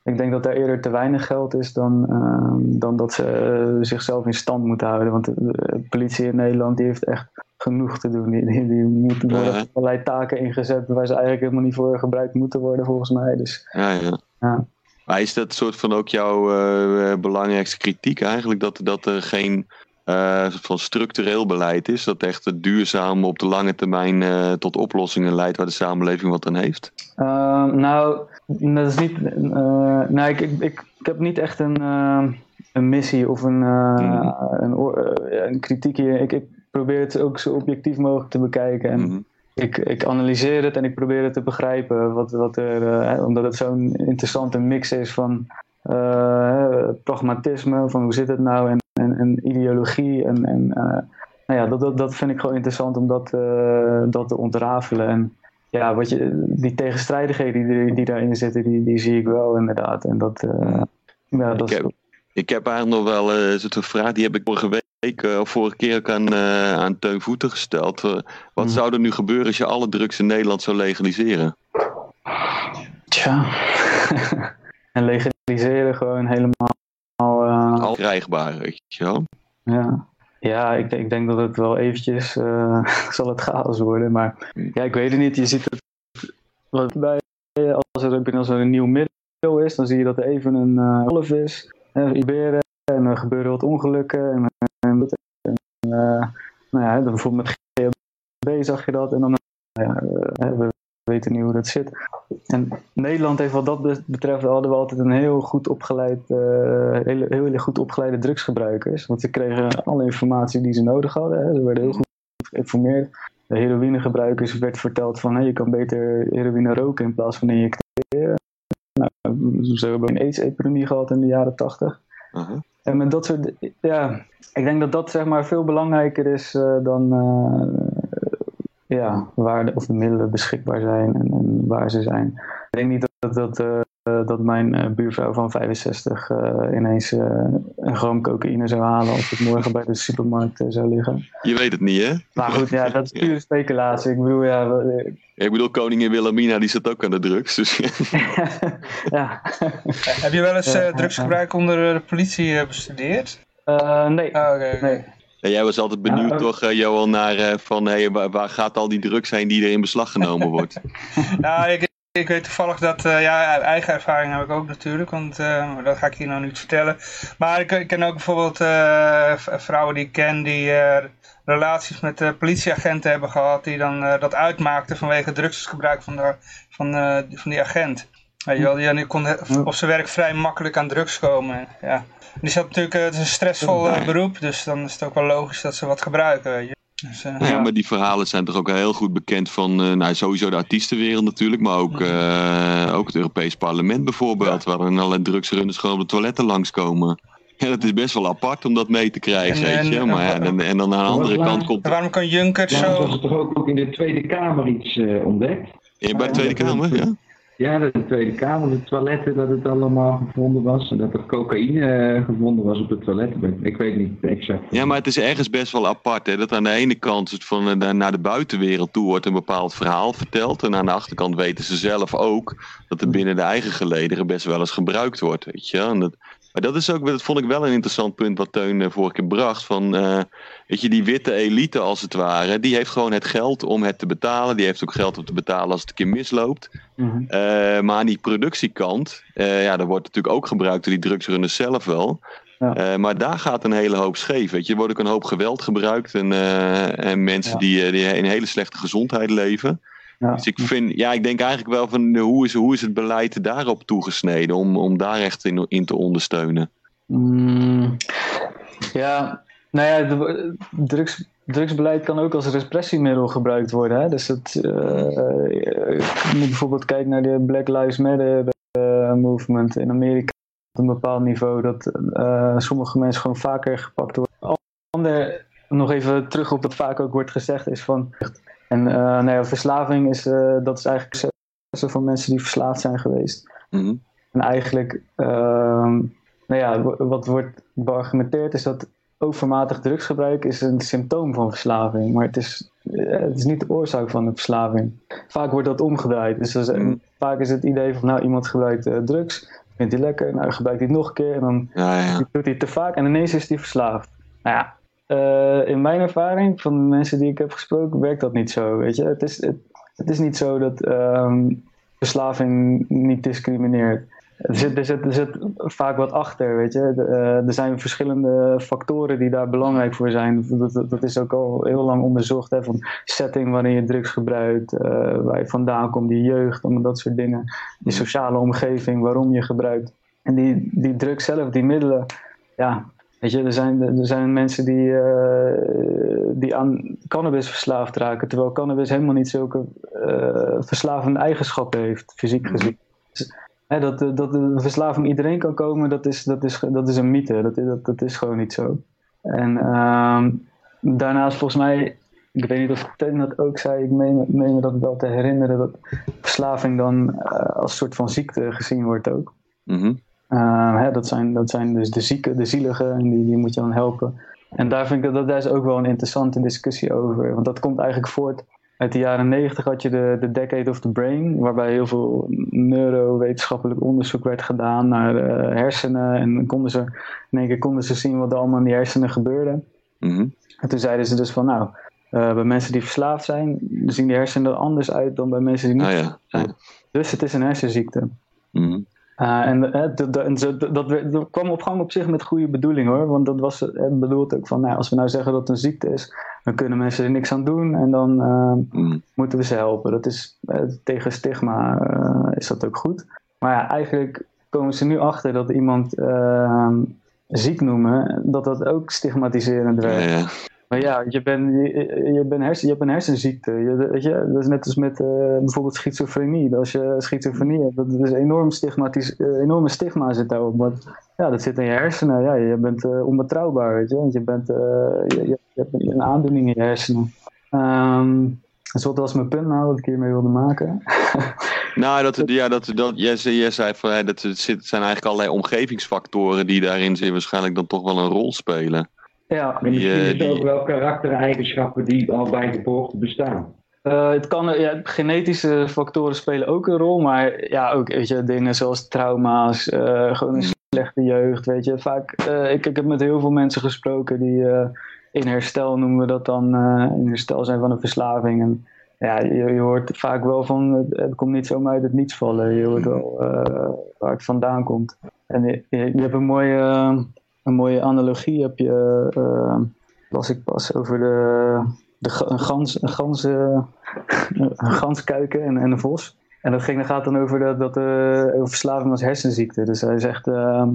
ik denk dat daar eerder te weinig geld is dan, ehm, dan dat ze eh, zichzelf in stand moeten houden. Want de, de politie in Nederland die heeft echt genoeg te doen. Die, die, die moeten worden Ja. allerlei taken ingezet waar ze eigenlijk helemaal niet voor gebruikt moeten worden volgens mij. Dus Ja, ja. ja. Maar is dat soort van ook jouw eh, belangrijkste kritiek eigenlijk? Dat, dat er geen eh, van structureel beleid is? Dat echt duurzaam op de lange termijn eh, tot oplossingen leidt waar de samenleving wat aan heeft? Ehm, nou, dat is niet. eh, nou, ik, ik, ik, ik heb niet echt een, een missie of een, Mhm. een, een kritiek hier. Ik, ik probeer het ook zo objectief mogelijk te bekijken. En Mhm. ik, ik analyseer het en ik probeer het te begrijpen. Wat, wat er, eh, omdat het zo'n interessante mix is van eh, pragmatisme, van hoe zit het nou, en, en, en ideologie. En, en eh, nou ja, dat, dat, dat vind ik gewoon interessant om dat, eh, dat te ontrafelen. En ja, wat je, die tegenstrijdigheden die, die daarin zitten, die, die zie ik wel inderdaad. En dat, ja, dat Ik heb, ik heb nog wel eh, zo'n vraag, die heb ik vorige week of vorige keer ook aan, aan Teun Voeten gesteld. Wat Mhm. zou er nu gebeuren als je alle drugs in Nederland zou legaliseren? Tja. en legaliseren gewoon helemaal. Al krijgbaar, weet je wel? Ja, ja ik, denk- ik denk dat het wel eventjes eh, zal het chaos worden. Maar ja, ik weet het niet. Je ziet het wat bij als er als er een nieuw middel is, dan zie je dat er even een eh golf is. En gebeuren en er gebeuren wat ongelukken. En, en, en, nou ja, dan bijvoorbeeld met GHB zag je dat. En dan, ja, eh, we weten niet hoe dat zit. En Nederland heeft wat dat be- betreft hadden we altijd een heel goed opgeleid, eh, hele, heel goed opgeleide drugsgebruikers. Want ze kregen alle informatie die ze nodig hadden. Hè. Ze werden heel goed geïnformeerd. De heroïnegebruikers werd verteld van hey, je kan beter heroïne roken in plaats van injecteren. Nou, ze hebben een AIDS-epidemie gehad in de jaren tachtig. Uh-huh. En met dat soort, ja, ik denk dat dat zeg maar veel belangrijker is uh, dan uh, ja, waar de, of de middelen beschikbaar zijn en, en, waar ze zijn. Ik denk niet dat, dat, uh, dat mijn buurvrouw van 65 ineens een gram cocaïne zou halen als het morgen bij de supermarkt zou liggen. Je weet het niet, hè? Maar goed, ja, dat is pure speculatie. Ik bedoel, ja... Ik bedoel, koningin Wilhelmina, die zit ook aan de drugs. Dus... ja. Heb je wel eens drugsgebruik onder de politie bestudeerd? Uh, nee. Oh, okay, okay. nee. Jij was altijd benieuwd Ja, toch, uh, Johan, naar uh, van hey, waar, waar, gaat al die drugs heen die er in beslag genomen wordt? nou, ik, ik weet toevallig dat, uh, ja, eigen ervaring heb ik ook natuurlijk, want dat ga ik hier nou niet vertellen. Maar ik, ik ken ook bijvoorbeeld vrouwen die ik ken die relaties met politieagenten hebben gehad, die dan dat uitmaakten vanwege drugsgebruik van, de, van, van die agent. Weet wel, die, die kon op zijn werk vrij makkelijk aan drugs komen. Ja. Die zat natuurlijk, het is een stressvol uh, beroep, dus dan is het ook wel logisch dat ze wat gebruiken, weet je. Dus, uh, ja, maar die verhalen zijn toch ook heel goed bekend van, uh, nou sowieso de artiestenwereld natuurlijk, maar ook, uh, ook het Europees Parlement bijvoorbeeld, ja. waar dan allerlei drugsrunners gewoon op de toiletten langskomen. Ja, dat is best wel apart om dat mee te krijgen, en, weet je. Maar ja, en, en, dan aan de andere kant komt... En waarom kan Juncker ja, zo... was er toch ook in de Tweede Kamer iets ontdekt? Ja, bij de Tweede Kamer, ja. Ja, dat de Tweede Kamer, de toiletten, dat het allemaal gevonden was. En dat er cocaïne uh, gevonden was op de toiletten. Ik weet niet exact. Ja, maar het is ergens best wel apart. Hè? Dat aan de ene kant het van, uh, naar de buitenwereld toe wordt een bepaald verhaal verteld. En aan de achterkant weten ze zelf ook dat er binnen de eigen gelederen best wel eens gebruikt wordt. Weet je? En dat, maar dat, is ook, dat vond ik wel een interessant punt wat Teun uh, vorige keer bracht. Van, uh, weet je, die witte elite als het ware, die heeft gewoon het geld om het te betalen. Die heeft ook geld om te betalen als het een keer misloopt. Mm-hmm. Uh, maar aan die productiekant, ja, dat wordt natuurlijk ook gebruikt door die drugsrunners zelf wel. Ja. maar daar gaat een hele hoop scheef. Weet je. Er wordt ook een hoop geweld gebruikt en, en mensen ja. die, die in hele slechte gezondheid leven. Ja. Dus ik vind, ja, ik denk eigenlijk wel van hoe is, hoe is het beleid daarop toegesneden om, om daar echt in, in te ondersteunen? Mm, ja, nou ja, de, drugs, drugsbeleid kan ook als repressiemiddel gebruikt worden. Hè? Dus het, uh, je moet bijvoorbeeld kijken naar de Black Lives Matter uh, movement in Amerika op een bepaald niveau, dat uh, sommige mensen gewoon vaker gepakt worden. Ander, nog even terug op wat vaak ook wordt gezegd, is van en uh, nee, verslaving is, uh, dat is eigenlijk van mensen die verslaafd zijn geweest. Mm-hmm. En eigenlijk, uh, nou ja, wat wordt beargumenteerd is dat overmatig drugsgebruik is een symptoom van verslaving. Maar het is, het is niet de oorzaak van de verslaving. Vaak wordt dat omgedraaid. Dus is, mm-hmm. vaak is het idee van, nou, iemand gebruikt drugs, vindt hij lekker, nou, gebruikt hij het nog een keer en dan ja, ja. doet hij het te vaak en ineens is hij verslaafd. Nou ja, uh, in mijn ervaring, van de mensen die ik heb gesproken, werkt dat niet zo. Weet je? Het, is, het, is niet zo dat um, verslaving niet discrimineert. Er zit, er, zit, er zit vaak wat achter, weet je. De, uh, er zijn verschillende factoren die daar belangrijk voor zijn. Dat, dat, is ook al heel lang onderzocht, hè, van setting waarin je drugs gebruikt, uh, waar je vandaan komt, die jeugd, dat soort dingen. Die sociale omgeving, waarom je gebruikt. En die, die drugs zelf, die middelen, ja, Weet je, er zijn, er zijn mensen die, uh, die aan cannabis verslaafd raken, terwijl cannabis helemaal niet zulke uh, verslavende eigenschappen heeft, fysiek gezien. Dus, hè, dat, dat de verslaving iedereen kan komen, dat is, dat is, dat is een mythe. Dat, dat, dat is gewoon niet zo. En uh, daarnaast volgens mij, ik weet niet of Ten dat ook zei, ik meen, meen me dat wel te herinneren, dat verslaving dan als soort van ziekte gezien wordt ook. Mm-hmm. Uh, hè, dat, zijn, dat zijn dus de zieken, de zieligen, en die, die moet je dan helpen. En daar vind ik dat daar is ook wel een interessante discussie over. Want dat komt eigenlijk voort uit de jaren negentig had je de, de Decade of the Brain, waarbij heel veel neurowetenschappelijk onderzoek werd gedaan naar uh, hersenen. En konden ze, in één keer konden ze zien wat er allemaal in die hersenen gebeurde. Mm-hmm. En toen zeiden ze dus van nou, uh, bij mensen die verslaafd zijn, zien die hersenen er anders uit dan bij mensen die niet ah, ja. zijn. Dus het is een hersenziekte. Mm-hmm. Uh, en uh, dat, kwam op gang op zich met goede bedoeling hoor. Want dat was uh, bedoeld ook van, nou, als we nou zeggen dat het een ziekte is, dan kunnen mensen er niks aan doen en dan mm. moeten we ze helpen. Dat is tegen stigma is dat ook goed. Maar ja, eigenlijk komen ze nu achter dat iemand ziek noemen, dat dat ook stigmatiserend werkt. Ja, ja. Maar ja, je, bent je, je, bent hersen, je hebt een hersenziekte. Je, weet je, dat is net als met uh, bijvoorbeeld schizofrenie. Als je schizofrenie hebt, dat is enorm stigmatisch, uh, enorme stigma zit daarop. Want ja, dat zit in je hersenen. Ja, je bent uh, onbetrouwbaar, weet je. Want je, bent, je, je, hebt een aandoening in je hersenen. Um, dus wat was mijn punt nou, wat ik hiermee wilde maken? nou, dat, ja, dat, dat, jij, jij zei van, dat het zijn eigenlijk allerlei omgevingsfactoren die daarin zitten waarschijnlijk dan toch wel een rol spelen. Ja, en misschien die, ook wel karaktereigenschappen die al bij geboorte bestaan. Uh, het kan, ja, genetische factoren spelen ook een rol, maar ja, ook weet je, dingen zoals trauma's, uh, gewoon een slechte jeugd, weet je. Vaak, uh, ik, ik heb met heel veel mensen gesproken die in herstel noemen we dat dan, in herstel zijn van een verslaving. En ja, je, je hoort vaak wel van, het, het, komt niet zomaar uit het niets vallen. Je hoort wel waar het vandaan komt. En je, je, je hebt een mooie een mooie analogie heb je, uh, las ik pas over de, de een, gans, een, gans, ganskuiken en, en een vos. En dat, ging, dat gaat dan over, dat, dat, uh, verslaving als hersenziekte. Dus hij zegt, uh,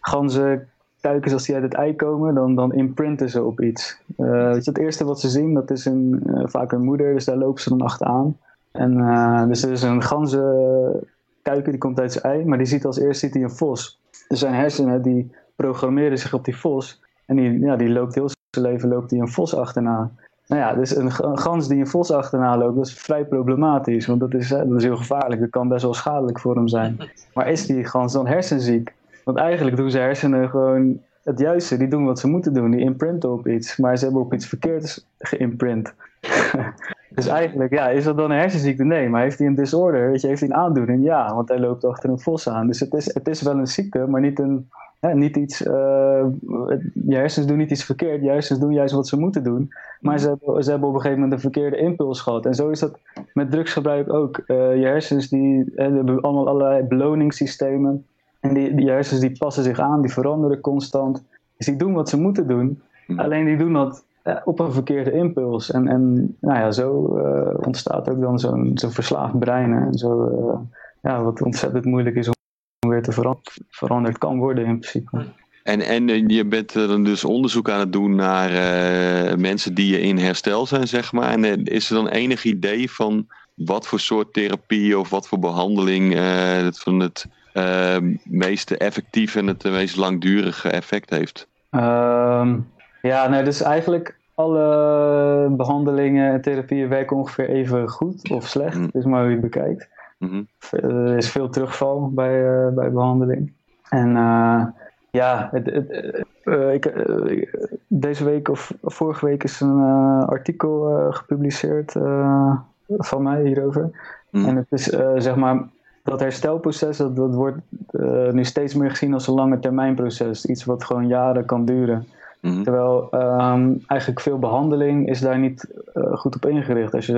ganzen kuikens als die uit het ei komen, dan, dan imprinten ze op iets. Weet je, het eerste wat ze zien, dat is een, vaak een moeder, dus daar lopen ze dan achteraan. En dus er is een ganzenkuiken, die komt uit zijn ei, maar die ziet als eerste ziet een vos. Dus zijn hersenen die programmeerde zich op die vos. En die, ja, die loopt heel zijn leven loopt die een vos achterna. Nou ja, dus een, gans die een vos achterna loopt, dat is vrij problematisch. Want dat is, dat is heel gevaarlijk. Dat kan best wel schadelijk voor hem zijn. Maar is die gans dan hersenziek? Want eigenlijk doen ze hersenen gewoon het juiste. Die doen wat ze moeten doen. Die imprinten op iets. Maar ze hebben op iets verkeerds geïmprint. dus eigenlijk, ja, is dat dan een hersenziekte? Nee. Maar heeft hij een disorder? Weet je, heeft hij een aandoening? Ja, want hij loopt achter een vos aan. Dus het is, het is wel een ziekte, maar niet een niet iets, uh, je hersens doen niet iets verkeerd, je hersens doen juist wat ze moeten doen. Maar ze hebben, ze hebben op een gegeven moment een verkeerde impuls gehad. En zo is dat met drugsgebruik ook. Uh, je hersens die, hebben allemaal allerlei beloningssystemen. En die, die hersens die passen zich aan, die veranderen constant. Dus die doen wat ze moeten doen. Alleen die doen dat op een verkeerde impuls. En, en nou ja, zo uh, ontstaat ook dan zo'n zo verslaafd brein. En zo, ja, wat ontzettend moeilijk is om weer te veranderd kan worden in principe. En, en eh, je bent dan dus onderzoek aan het doen naar uh, mensen die in herstel zijn, zeg maar. En eh, is er dan enig idee van wat voor soort therapie of wat voor behandeling het van het meest effectief en het meest langdurige effect heeft? Um, ja, dus eigenlijk alle behandelingen en therapieën werken ongeveer even goed of slecht. Mm. Dus maar hoe je het bekijkt. Mm Er is veel terugval bij, uh, bij behandeling. En uh, ja, het, het, uh, ik, deze week of vorige week is een artikel gepubliceerd van mij hierover. Mm. En het is zeg maar dat herstelproces, dat, dat wordt nu steeds meer gezien als een lange termijn proces. Iets wat gewoon jaren kan duren. Mhm. Terwijl um, eigenlijk veel behandeling is daar niet uh, goed op ingericht. Als je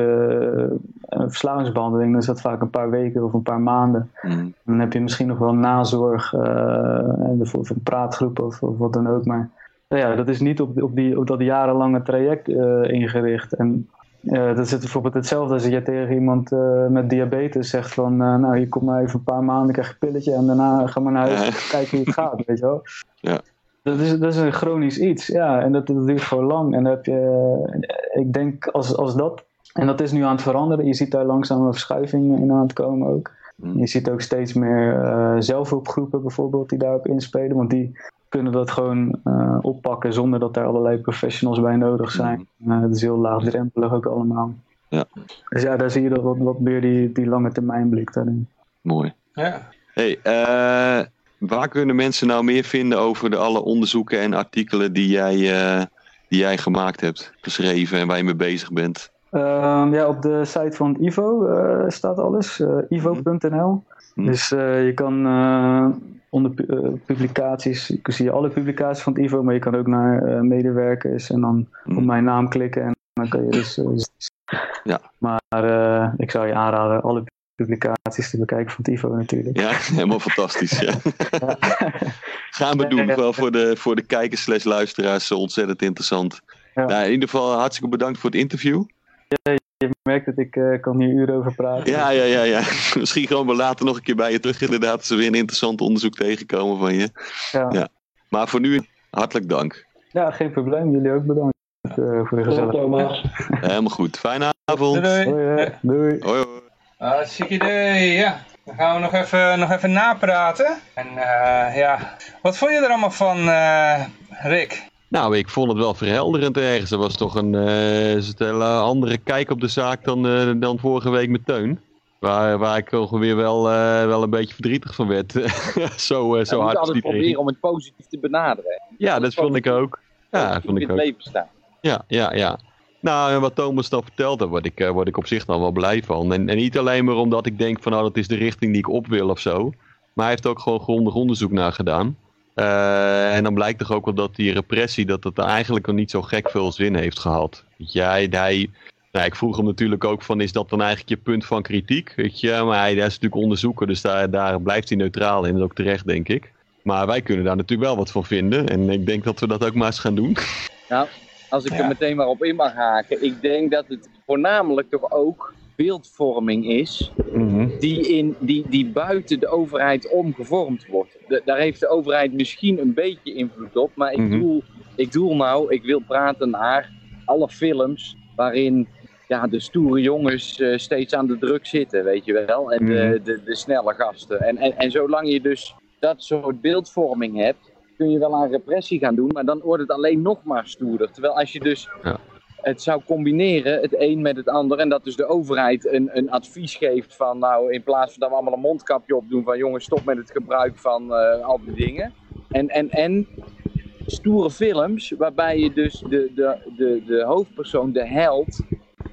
uh, een verslavingsbehandeling, dan is dat vaak een paar weken of een paar maanden. Mm. Dan heb je misschien nog wel nazorg, uh, of een praatgroep of, of, wat dan ook. Maar ja, dat is niet op, op, die, op dat jarenlange traject ingericht. En dat is bijvoorbeeld hetzelfde als je tegen iemand met diabetes zegt van, nou, je komt maar even een paar maanden, krijg je een pilletje en daarna ga maar naar huis ja. kijken hoe het gaat, weet je wel. Ja. Dat is, dat is een chronisch iets, ja. En dat, dat duurt gewoon lang. En dan heb je, ik denk als, als dat, en dat is nu aan het veranderen. Je ziet daar langzaam een verschuiving in aan het komen ook. Hmm. Je ziet ook steeds meer uh, zelfhulpgroepen bijvoorbeeld die daarop inspelen. Want die kunnen dat gewoon uh, oppakken zonder dat er allerlei professionals bij nodig zijn. Uh, dat is heel laagdrempelig ook allemaal. Ja. Dus ja, daar zie je dat wat, wat meer die, die lange termijn blik daarin. Mooi. Ja. Hey, uh, Waar kunnen mensen nou meer vinden over de alle onderzoeken en artikelen die jij, uh, die jij gemaakt hebt, geschreven en waar je mee bezig bent? Um, ja, op de site van Ivo uh, staat alles, uh, ivo.nl. Hm. Dus je kan onder publicaties, je zie je alle publicaties van het Ivo, maar je kan ook naar medewerkers en dan hm. op mijn naam klikken en dan kan je dus. ja. Maar ik zou je aanraden alle publicaties te bekijken van Tivo natuurlijk. Ja, helemaal fantastisch. Ja. Gaan we doen. Wel voor de, voor de kijkers slash luisteraars ontzettend interessant. Ja. Nou, in ieder geval hartstikke bedankt voor het interview. Ja, je merkt dat ik uh, kan hier uren over praten. Ja, ja, ja, ja. Misschien gewoon we later nog een keer bij je terug. Inderdaad, als we weer een interessant onderzoek tegenkomen van je. Ja. ja. Maar voor nu, hartelijk dank. Ja, geen probleem. Jullie ook bedankt. eh, voor de gezelligheid. Helemaal goed. Fijne avond. Doei. Doei. Hoi, hoi. Hartstikke idee, ja. Dan gaan we nog even, nog even napraten. En eh, ja, wat vond je er allemaal van, eh, Rick? Nou, ik vond het wel verhelderend ergens. Er was toch een, eh, hele andere kijk op de zaak dan, eh, dan vorige week met Teun. Waar, waar ik ongeveer wel, eh, wel een beetje verdrietig van werd. zo eh, Ja, zo hard altijd die proberen om het positief te benaderen. Ja, dat vond ik ook. Ja, dat vond ik ook. leven staan. Ja, ja, ja. Nou, en wat Thomas dan vertelt, daar word ik, eh, word ik op zich dan wel blij van. En, en niet alleen maar omdat ik denk van, nou, dat is de richting die ik op wil of zo. Maar hij heeft ook gewoon grondig onderzoek naar gedaan. Eh, en dan blijkt toch ook wel dat die repressie, dat het eigenlijk al niet zo gek veel zin heeft gehad. Je, hij, nou, ik vroeg hem natuurlijk ook van, is dat dan eigenlijk je punt van kritiek? Weet je, maar hij, hij is natuurlijk onderzoeker, dus daar, daar blijft hij neutraal in. Dat is ook terecht, denk ik. Maar wij kunnen daar natuurlijk wel wat van vinden. En ik denk dat we dat ook maar eens gaan doen. Als ik Ja. er meteen maar op in mag haken. Ik denk dat het voornamelijk toch ook beeldvorming is die, in, die, die buiten de overheid omgevormd wordt. De- daar heeft de overheid misschien een beetje invloed op, maar ik, Mhm. doel, ik doel nou, ik wil praten naar alle films waarin ja, de stoere jongens eh, steeds aan de druk zitten, weet je wel. En de, Mhm. de, de snelle gasten. En, en, en zolang je dus dat soort beeldvorming hebt, kun je wel aan repressie gaan doen, maar dan wordt het alleen nog maar stoerder. Terwijl als je dus Ja. het zou combineren, het een met het ander, en dat dus de overheid een, een advies geeft van, nou, in plaats van dat we allemaal een mondkapje opdoen van, jongens, stop met het gebruik van eh, al die dingen. En, en, en stoere films, waarbij je dus de, de, de, de hoofdpersoon, de held,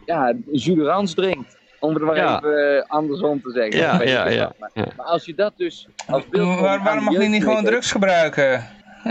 ja, Jules Rans drinkt. Om het maar Ja. even eh, andersom te zeggen. Ja, ja, ja, Maar, ja. maar als je dat dus als beeld Waar, waarom mag hij niet gewoon drugs gebruiken?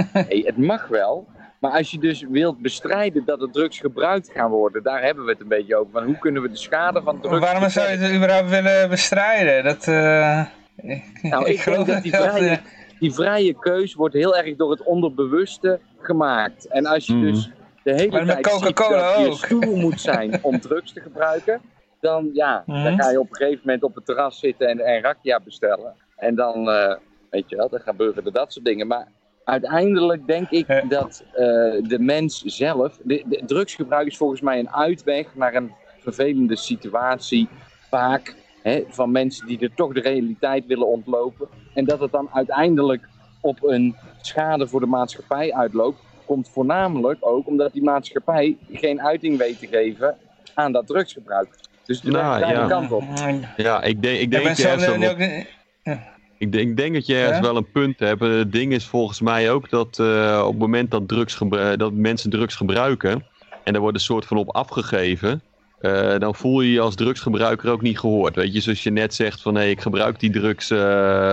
Nee, het mag wel. Maar als je dus wilt bestrijden dat er drugs gebruikt gaan worden, daar hebben we het een beetje over. Hoe kunnen we de schade van drugs Waarom zou je het überhaupt willen bestrijden? Dat, eh, ik, Nou, ik denk dat die vrije, die vrije keus wordt heel erg door het onderbewuste gemaakt. En als je Mhm. dus de hele Maar met tijd ziet Coca-Cola dat je ook. stoer moet zijn om drugs te gebruiken, dan, ja, Mhm. dan ga je op een gegeven moment op het terras zitten en een rakia bestellen. En dan, eh, weet je wel, dan gebeuren er dat soort dingen. Maar uiteindelijk denk ik dat eh, de mens zelf, de, de drugsgebruik is volgens mij een uitweg naar een vervelende situatie, vaak hè, van mensen die er toch de realiteit willen ontlopen. En dat het dan uiteindelijk op een schade voor de maatschappij uitloopt, komt voornamelijk ook omdat die maatschappij geen uiting weet te geven aan dat drugsgebruik. Dus de Nou, ja. kant op. Ja, ik denk, ik Ik denk, ben zo ik, denk, ik denk dat je ergens Ja? wel een punt hebt. Eh, Het ding is volgens mij ook dat eh, op het moment dat, drugs dat mensen drugs gebruiken en er wordt een soort van op afgegeven, eh, dan voel je je als drugsgebruiker ook niet gehoord. Weet je, zoals je net zegt van hé, ik gebruik die drugs,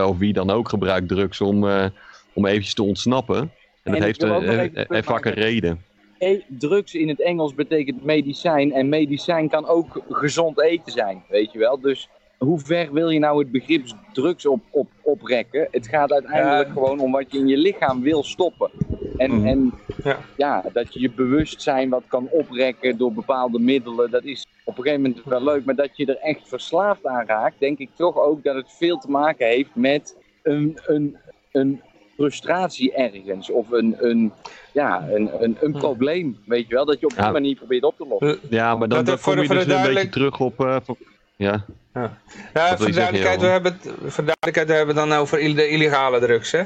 of wie dan ook gebruikt drugs om, eh, om eventjes te ontsnappen. En, En dat heeft een, een vaak reden. E- drugs in het Engels betekent medicijn en medicijn kan ook gezond eten zijn, weet je wel. Dus hoe ver wil je nou het begrip drugs op, op, oprekken? Het gaat uiteindelijk Ja. gewoon om wat je in je lichaam wil stoppen. En, Mhm. en Ja. ja. dat je je bewustzijn wat kan oprekken door bepaalde middelen, dat is op een gegeven moment wel leuk. Maar dat je er echt verslaafd aan raakt, denk ik toch ook dat het veel te maken heeft met een, een, een frustratie ergens. Of een, een, ja, een, een, een probleem, weet je wel. Dat je op die Ja. manier probeert op te lossen. Ja, maar dan, Dat dan kom de- je dus een beetje terug op... eh, ja. Ja, wil voor je duidelijkheid, we hebben het, voor de duidelijkheid, we hebben het dan over de illegale drugs, hè?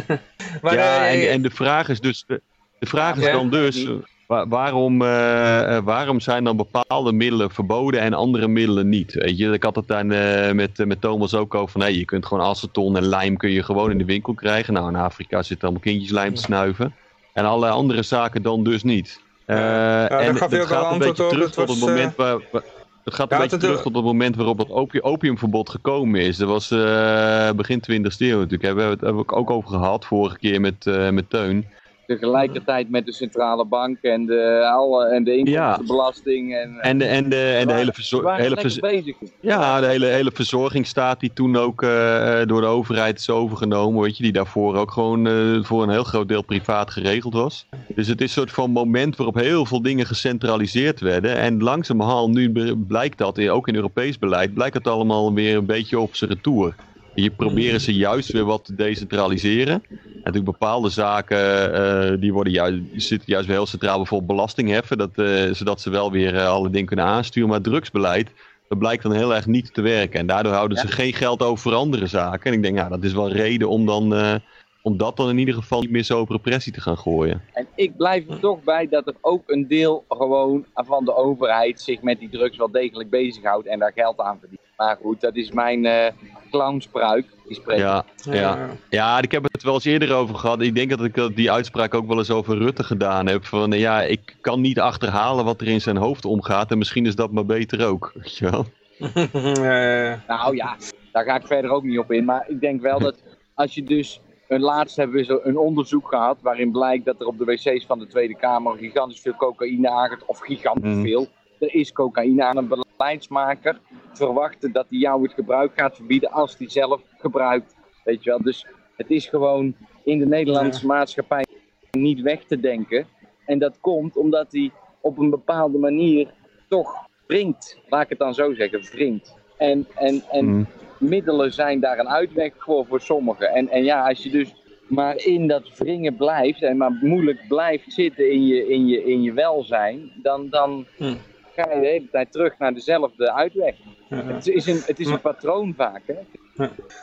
maar, ja, eh, en, en de vraag is dus, de, vraag is Ja. dan dus, eh, wa- waarom, eh, waarom zijn dan bepaalde middelen verboden en andere middelen niet? Weet je, ik had het daar met, met Thomas ook over van, hey, je kunt gewoon aceton en lijm kun je gewoon in de winkel krijgen. Nou, in Afrika zitten allemaal kindjeslijm te snuiven. En alle andere zaken dan dus niet. Daar en gaf je het ook al gaat een antwoord beetje op, terug het tot was, het moment waar... waar- het gaat een Ja, beetje terug tot het moment waarop het opi- opiumverbod gekomen is. Dat was eh, begin 20e eeuw natuurlijk. Daar hebben we het hebben het ook over gehad vorige keer met, eh, met Teun. Tegelijkertijd met de centrale bank en de, alle, en de inkomstenbelasting. En, En de, en de, en de hele, we verzor- waren hele, lekker verz- bezig. ja, de hele, hele verzorgingsstaat die toen ook eh, eh, door de overheid is overgenomen. Weet je, die daarvoor ook gewoon eh, voor een heel groot deel privaat geregeld was. Dus het is een soort van moment waarop heel veel dingen gecentraliseerd werden. En langzamerhand, nu blijkt dat, eh, ook in Europees beleid, blijkt het allemaal weer een beetje op zijn retour. Je proberen ze juist weer wat te decentraliseren. natuurlijk bepaalde zaken, eh, die worden juist, zitten juist wel heel centraal, bijvoorbeeld belasting heffen, dat, eh, zodat ze wel weer eh, alle dingen kunnen aansturen. Maar drugsbeleid, dat blijkt dan heel erg niet te werken. En daardoor houden ze geen geld over voor andere zaken. En ik denk, ja, dat is wel reden om dan... eh, om dat dan in ieder geval niet meer zo op repressie te gaan gooien. En ik blijf er toch bij dat er ook een deel gewoon van de overheid zich met die drugs wel degelijk bezighoudt en daar geld aan verdient. Maar goed, dat is mijn eh clownspruik. Die spreekt. Ja, ja. ja, ik heb het wel eens eerder over gehad. Ik denk dat ik dat die uitspraak ook wel eens over Rutte gedaan heb. Van eh, ja, ik kan niet achterhalen wat er in zijn hoofd omgaat. En misschien is dat maar beter ook. Weet je wel? Eh, Nou ja, daar ga ik verder ook niet op in. Maar ik denk wel dat als je dus. Een laatst hebben we zo een onderzoek gehad waarin blijkt dat er op de wc's van de Tweede Kamer gigantisch veel cocaïne aangaat. Of gigantisch Mhm. veel. Er is cocaïne aan een beleidsmaker. Verwachten dat hij jou het gebruik gaat verbieden als hij zelf gebruikt. Weet je wel. Dus het is gewoon in de Nederlandse maatschappij niet weg te denken. En dat komt omdat hij op een bepaalde manier toch wringt. Laat ik het dan zo zeggen, wringt. En, en, en Mm. Middelen zijn daar een uitweg voor voor sommigen. En, en ja, als je dus maar in dat wringen blijft en maar moeilijk blijft zitten in je, in je, in je welzijn, dan, dan Hm. ga je de hele tijd terug naar dezelfde uitweg. ja. Het is een, het is een patroon vaak, hè?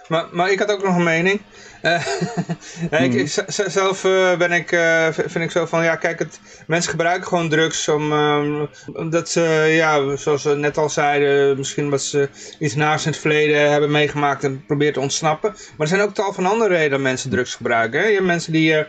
Maar, maar ik had ook nog een mening. Eh, ja, ik, z- zelf eh, ben ik, eh, vind ik zo van, ja kijk, het, mensen gebruiken gewoon drugs om, ehm, omdat ze, ja, zoals we net al zeiden, misschien omdat ze iets naast in het verleden hebben meegemaakt en proberen te ontsnappen. Maar er zijn ook tal van andere redenen dat mensen drugs gebruiken. Hè? Je hebt mensen die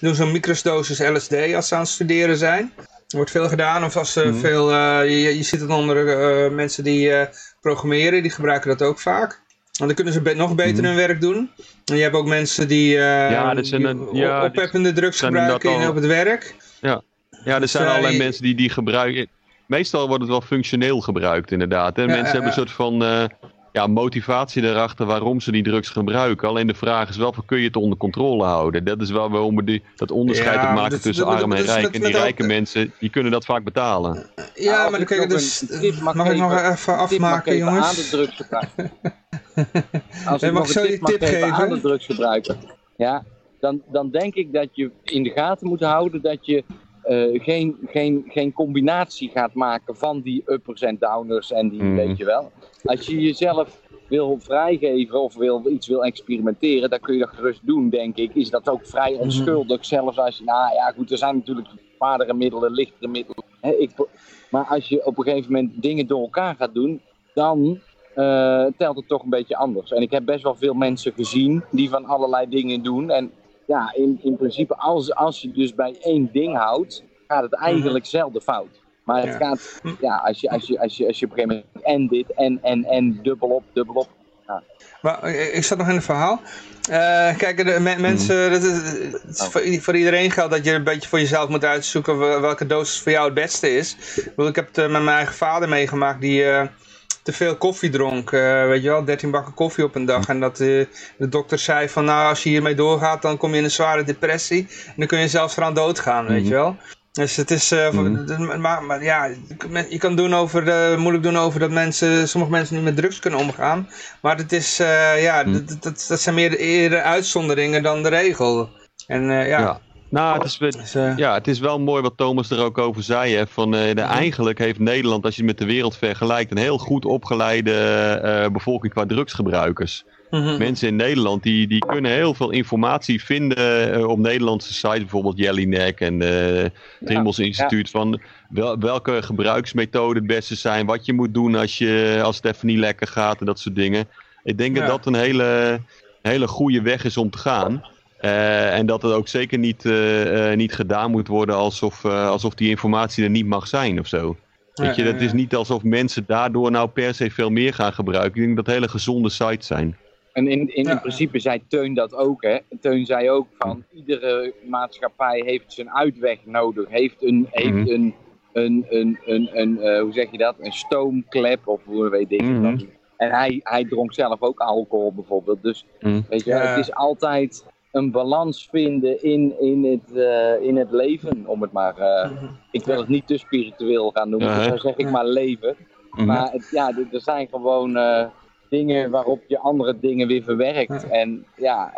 doen zo'n microdosis LSD als ze aan het studeren zijn. Er wordt veel gedaan, of als ze veel, eh, je, je ziet het onder mensen die programmeren, die gebruiken dat ook vaak. Want dan kunnen ze nog beter hun werk doen. En je hebt ook mensen die, eh Ja, dat zijn een- ja, op- opheppende drugs zijn gebruiken op het werk. Ja, er zijn Dus, eh, allerlei mensen die die gebruiken. Meestal wordt het wel functioneel gebruikt, inderdaad. En Ja, mensen ja, hebben een ja. soort van eh, ja, motivatie erachter waarom ze die drugs gebruiken. Alleen de vraag is wel, van, kun je het onder controle houden? Dat is wel waarom we die, dat onderscheid Ja, maken dat- tussen dat- arm en rijk. En die rijke mensen, die kunnen dat vaak betalen. Ja, maar dan kijk dus... mag ik nog even afmaken, geven aan de jongens? Als ik mag nog zo een die tip geven aan de drugsgebruiker, ja, dan, dan denk ik dat je in de gaten moet houden dat je eh, geen, geen, geen combinatie gaat maken van die uppers en downers en die, Mhm. weet je wel. Als je jezelf wil vrijgeven of wil, iets wil experimenteren, dan kun je dat gerust doen, denk ik. Is dat ook vrij Mhm. onschuldig, zelfs als je, nou ja, goed, er zijn natuurlijk zwaardere middelen, lichtere middelen. Hè, ik, maar als je op een gegeven moment dingen door elkaar gaat doen, dan eh, telt het toch een beetje anders. En ik heb best wel veel mensen gezien die van allerlei dingen doen. En ja, in, in principe, als, als je dus bij één ding houdt, gaat het eigenlijk zelden fout. Maar het Ja. gaat, ja, als je, als, je, als, je, als je op een gegeven moment en dit en, en, en dubbelop, dubbelop. Maar eh, ik zat nog in het verhaal. Eh, kijk, de me- mensen, dat is, is voor, voor iedereen geldt dat je een beetje voor jezelf moet uitzoeken wel- welke dosis voor jou het beste is. Ik, bedoel, ik heb het eh, met mijn eigen vader meegemaakt die eh, te veel koffie dronk. eh, weet je wel, 13 bakken koffie op een dag. En dat eh, de dokter zei van nou, als je hiermee doorgaat, dan kom je in een zware depressie. En dan kun je zelfs eraan doodgaan, weet je wel. Dus het is, eh, Mhm. d- maar, maar ja, je kan doen over, de, moeilijk doen over dat mensen, sommige mensen niet met drugs kunnen omgaan. Maar het is, ja, Mhm. dat, dat, dat zijn meer eerder uitzonderingen dan de regel. En ja, Ja. Nou, het is, wel- dus, eh, ja, het is wel mooi wat Thomas er ook over zei. Hè, van, eh, de, Eigenlijk heeft Nederland, als je het met de wereld vergelijkt, een heel goed opgeleide eh, bevolking qua drugsgebruikers. mhm. Mensen in Nederland die, die kunnen heel veel informatie vinden op Nederlandse sites, bijvoorbeeld Jellinek en eh Trimbos Instituut, van wel, welke gebruiksmethoden het beste zijn, wat je moet doen als, je, als het even niet lekker gaat en dat soort dingen. Ik denk Ja. dat dat een hele, hele goede weg is om te gaan. Eh, en dat het ook zeker niet, eh, eh, niet gedaan moet worden alsof, eh, alsof die informatie er niet mag zijn of zo. Weet je, Ja, ja, dat is niet alsof mensen daardoor nou per se veel meer gaan gebruiken. Ik denk dat hele gezonde sites zijn. En in, in, principe zei Teun dat ook, hè. Teun zei ook van, iedere maatschappij heeft zijn uitweg nodig. Heeft een, heeft Mhm. een, een, een, een, een eh, hoe zeg je dat, een stoomklep of hoe weet ik dat. En hij, hij dronk zelf ook alcohol bijvoorbeeld. Dus weet je, Ja. het is altijd een balans vinden in, in, het, eh, in het leven, om het maar... eh, ik wil het niet te spiritueel gaan noemen, dus dan zeg ik maar leven. Mhm. Maar het, ja, er er zijn gewoon. Eh, dingen waarop je andere dingen weer verwerkt. En ja,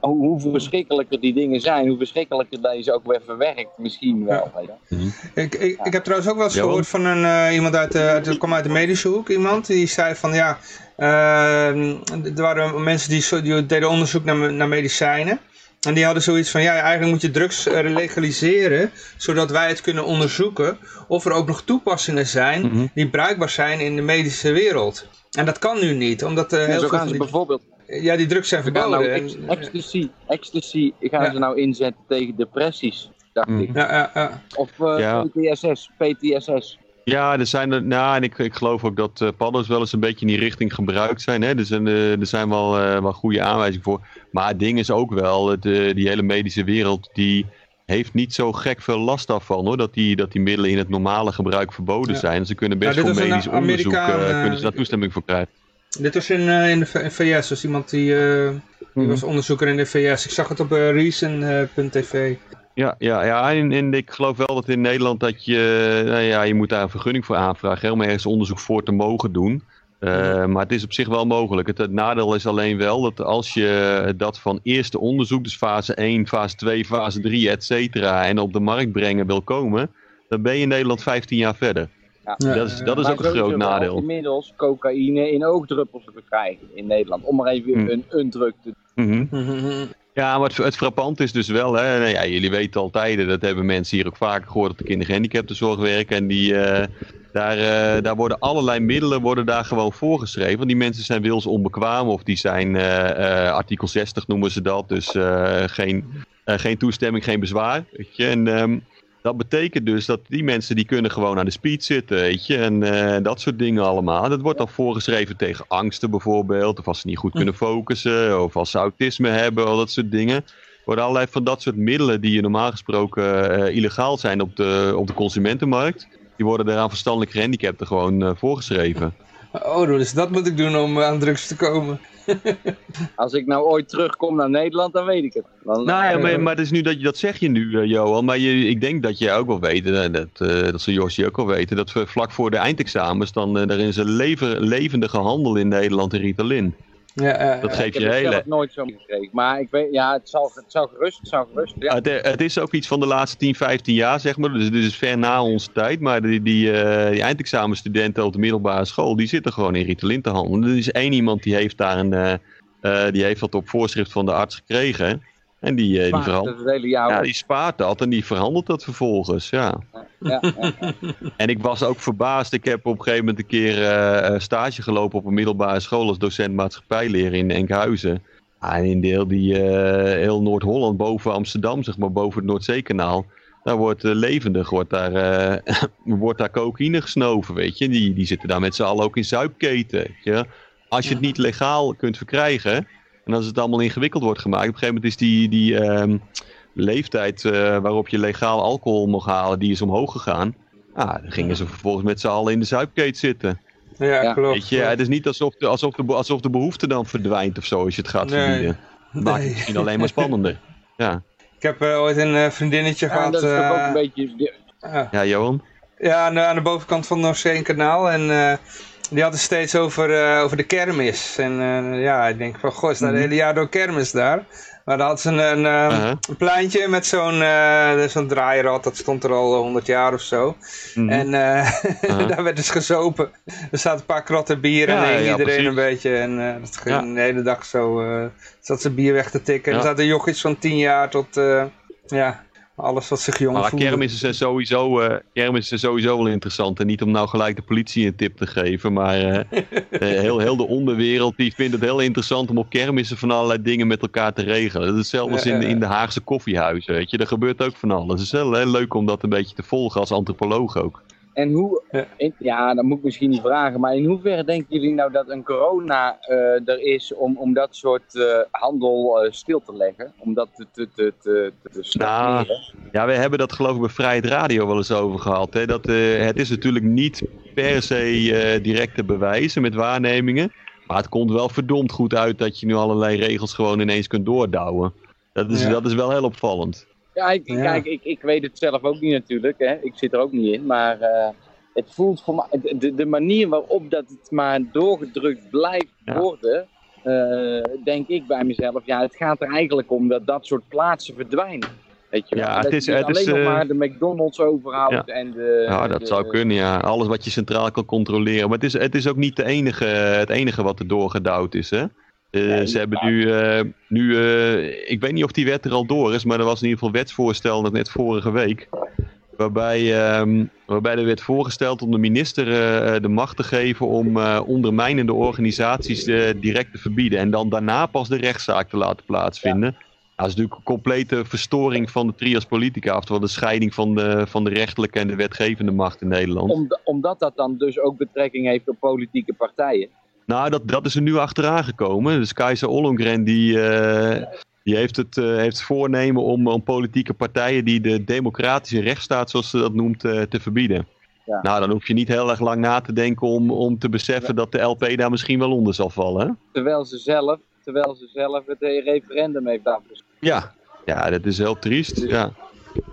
hoe hoe verschrikkelijker die dingen zijn, hoe verschrikkelijker dat je ze ook weer verwerkt, misschien wel. weet je. Ik, ik, ik heb trouwens ook wel eens Ja, gehoord van een, eh, iemand uit de, uit, dat kwam uit de medische hoek, iemand, die zei van ja, ehm, er waren mensen die, zo- die deden onderzoek naar, naar medicijnen. En die hadden zoiets van, ja, eigenlijk moet je drugs eh, legaliseren, zodat wij het kunnen onderzoeken of er ook nog toepassingen zijn Mhm. die bruikbaar zijn in de medische wereld. En dat kan nu niet, omdat eh, heel zo veel gaan ze die, bijvoorbeeld ja, die drugs zijn nou verboden. ex- En- ecstasy, ecstasy gaan Ja. ze nou inzetten tegen depressies, dacht Mm. ik. ja, ja, ja. Of eh, Ja. PTSS, PTSS. Ja, er zijn er, nou, en ik, ik geloof ook dat eh paddo's wel eens een beetje in die richting gebruikt zijn. Hè? Er zijn, eh, er zijn wel, eh, wel goede aanwijzingen voor. Maar het ding is ook wel, het, eh, die hele medische wereld, die heeft niet zo gek veel last daarvan hoor. Dat die, dat die middelen in het normale gebruik verboden Ja. zijn. Ze kunnen best Ja, dit voor medisch onderzoek, eh, eh, kunnen ze daar toestemming voor krijgen. Dit was in, eh, in de VS, dus iemand die, eh, die Mhm. was onderzoeker in de VS. Ik zag het op Reason.tv. Ja, ja, ja en, en ik geloof wel dat in Nederland dat je, nou ja, je moet daar een vergunning voor aanvragen hè, om ergens onderzoek voor te mogen doen. Eh, maar het is op zich wel mogelijk. Het, het nadeel is alleen wel dat als je dat van eerste onderzoek, dus fase 1, fase 2, fase 3, et cetera, en op de markt brengen wil komen, dan ben je in Nederland 15 jaar verder. Ja. Ja, dat is, dat is Maar ook een groot nadeel. Inmiddels cocaïne in oogdruppels te krijgen in Nederland. Om maar even Hmm. een, een druk te Mhm. Mhm. Ja, maar het, frappant is dus wel, hè, nou ja, jullie weten al tijden, dat hebben mensen hier ook vaker gehoord op de kindergehandicaptenzorg werken. En die, eh, daar, eh, daar worden allerlei middelen worden daar gewoon voorgeschreven. Want die mensen zijn wils onbekwaam of die zijn eh, artikel 60 noemen ze dat. Dus geen, geen toestemming, geen bezwaar. Weet je? En ehm, dat betekent dus dat die mensen die kunnen gewoon aan de speed zitten, weet je. En eh, dat soort dingen allemaal. Dat wordt dan voorgeschreven tegen angsten bijvoorbeeld. Of als ze niet goed kunnen focussen. Of als ze autisme hebben, al dat soort dingen. Worden allerlei van dat soort middelen die normaal gesproken eh, illegaal zijn op de, op de consumentenmarkt. Die worden daar aan verstandelijk gehandicapten gewoon eh, voorgeschreven. Oh, dus dat moet ik doen om aan drugs te komen. Als ik nou ooit terugkom naar Nederland, dan weet ik het. Dan, Nou ja, maar, maar het is nu dat je dat zeg je nu, eh, Johan. Maar je, ik denk dat je ook wel weet, eh, dat, eh dat zal Josje ook wel weten, dat we vlak voor de eindexamens dan eh, er is een lever, levendige handel in Nederland in Ritalin. Ja, ja, Dat geeft ik je heb het hele. zelf nooit zo gekregen. Maar ik weet, ja, het zou, het zou gerust, het zou gerust. Ja. Het, eh, het is ook iets van de laatste 10, 15 jaar, zeg maar. Dus dit is ver na onze tijd. Maar die, die, eh, die eindexamenstudenten op de middelbare school, die zitten gewoon in Ritalin te handelen. Er is één iemand die heeft daar een, eh, eh, die heeft dat op voorschrift van de arts gekregen. En die, verhandelt, jaar ja, die spaart dat en die verhandelt dat vervolgens, ja. Ja, ja, ja. En ik was ook verbaasd. Ik heb op een gegeven moment een keer eh, stage gelopen op een middelbare school als docent maatschappijleren in Enkhuizen. Ah, en in deel die eh, heel Noord-Holland, boven Amsterdam, zeg maar, boven het Noordzeekanaal. Daar wordt levendig, wordt daar, wordt daar cocaïne gesnoven, weet je. Die, die zitten daar met z'n allen ook in zuipketen. Als je het niet legaal kunt verkrijgen, en als het allemaal ingewikkeld wordt gemaakt, op een gegeven moment is die, die ehm, leeftijd eh, waarop je legaal alcohol mocht halen, die is omhoog gegaan. Ah, dan gingen ze vervolgens met z'n allen in de zuipkeet zitten. Ja, Ja, klopt. Weet je, het is niet alsof de, alsof, de, alsof de behoefte dan verdwijnt of zo als je het gaat Nee. verbieden. Het maakt het misschien alleen maar spannender. Ja, Ik heb eh, ooit een eh, vriendinnetje Ja, gehad. dat is ook eh, een beetje... ja. ja Johan? Ja, aan de, aan de bovenkant van het Noordzee-kanaal. En eh, die had het steeds over, eh, over de kermis. En eh, ja, ik denk van, goh, is dat het hele jaar door kermis daar? Maar dan had ze een, een, eh, Uh-huh. een pleintje met zo'n eh, zo'n draairad. Dat stond er al honderd jaar of zo. Mhm. En eh, Uh-huh. daar werd dus gezopen. Er staat een paar kratten bier en Ja, ja, iedereen precies. een beetje. En eh, dat ging Ja. de hele dag zo. eh zat ze bier weg te tikken. Er zaten jochies van tien jaar tot... eh, ja, alles wat zich jong Maar voelde. kermissen zijn, sowieso, eh kermissen zijn sowieso wel interessant. En niet om nou gelijk de politie een tip te geven. Maar eh, eh, heel, heel de onderwereld die vindt het heel interessant om op kermissen van allerlei dingen met elkaar te regelen. Dat is hetzelfde als in, in de Haagse koffiehuizen. Weet je. Er gebeurt ook van alles. Het is heel, heel leuk om dat een beetje te volgen als antropoloog ook. En hoe, Ja. in- ja, dat moet ik misschien niet vragen, maar in hoeverre denken jullie nou dat een corona eh, er is om, om dat soort eh, handel eh, stil te leggen? Om dat te, te, te, te, te stagneren? Ja, we hebben dat geloof ik bij Vrijheid Radio wel eens over gehad. Hè? Dat, eh, het is natuurlijk niet per se eh, direct te bewijzen met waarnemingen. Maar het komt wel verdomd goed uit dat je nu allerlei regels gewoon ineens kunt doordouwen. Dat is, Ja. dat is wel heel opvallend. Ja, ik, Ja. Kijk, ik, ik weet het zelf ook niet natuurlijk. Hè. Ik zit er ook niet in. Maar eh, het voelt voor mij, de, de manier waarop dat het maar doorgedrukt blijft Ja. worden, eh, denk ik bij mezelf, ja, het gaat er eigenlijk om dat dat soort plaatsen verdwijnen. Weet je wel? Ja, het is- het is, alleen nog eh, maar de McDonald's overhoudt en de... Ja, dat de- zou kunnen, ja. Alles wat je centraal kan controleren. Maar het is, het is ook niet de enige, het enige wat er doorgedouwd is, hè. Eh, ze hebben nu, eh, nu eh, ik weet niet of die wet er al door is, maar er was in ieder geval wetsvoorstel net vorige week. Waarbij, ehm, waarbij er werd voorgesteld om de minister de macht te geven om ondermijnende organisaties direct te verbieden. En dan daarna pas de rechtszaak te laten plaatsvinden. Dat is natuurlijk een complete verstoring van de trias politica, oftewel de scheiding van de, van de rechterlijke en de wetgevende macht in Nederland. Om, omdat dat dan dus ook betrekking heeft op politieke partijen. Nou, dat, dat is er nu achteraan gekomen. Dus Keizer Ollongren die, eh, die heeft, het, eh, heeft voornemen om, om politieke partijen die de democratische rechtsstaat, zoals ze dat noemt, eh, te verbieden. Ja. Nou, dan hoef je niet heel erg lang na te denken om, om te beseffen dat de LP daar misschien wel onder zal vallen. Hè? Terwijl ze zelf, terwijl ze zelf het referendum heeft afgesloten. Ja. ja, dat is heel triest. Ja.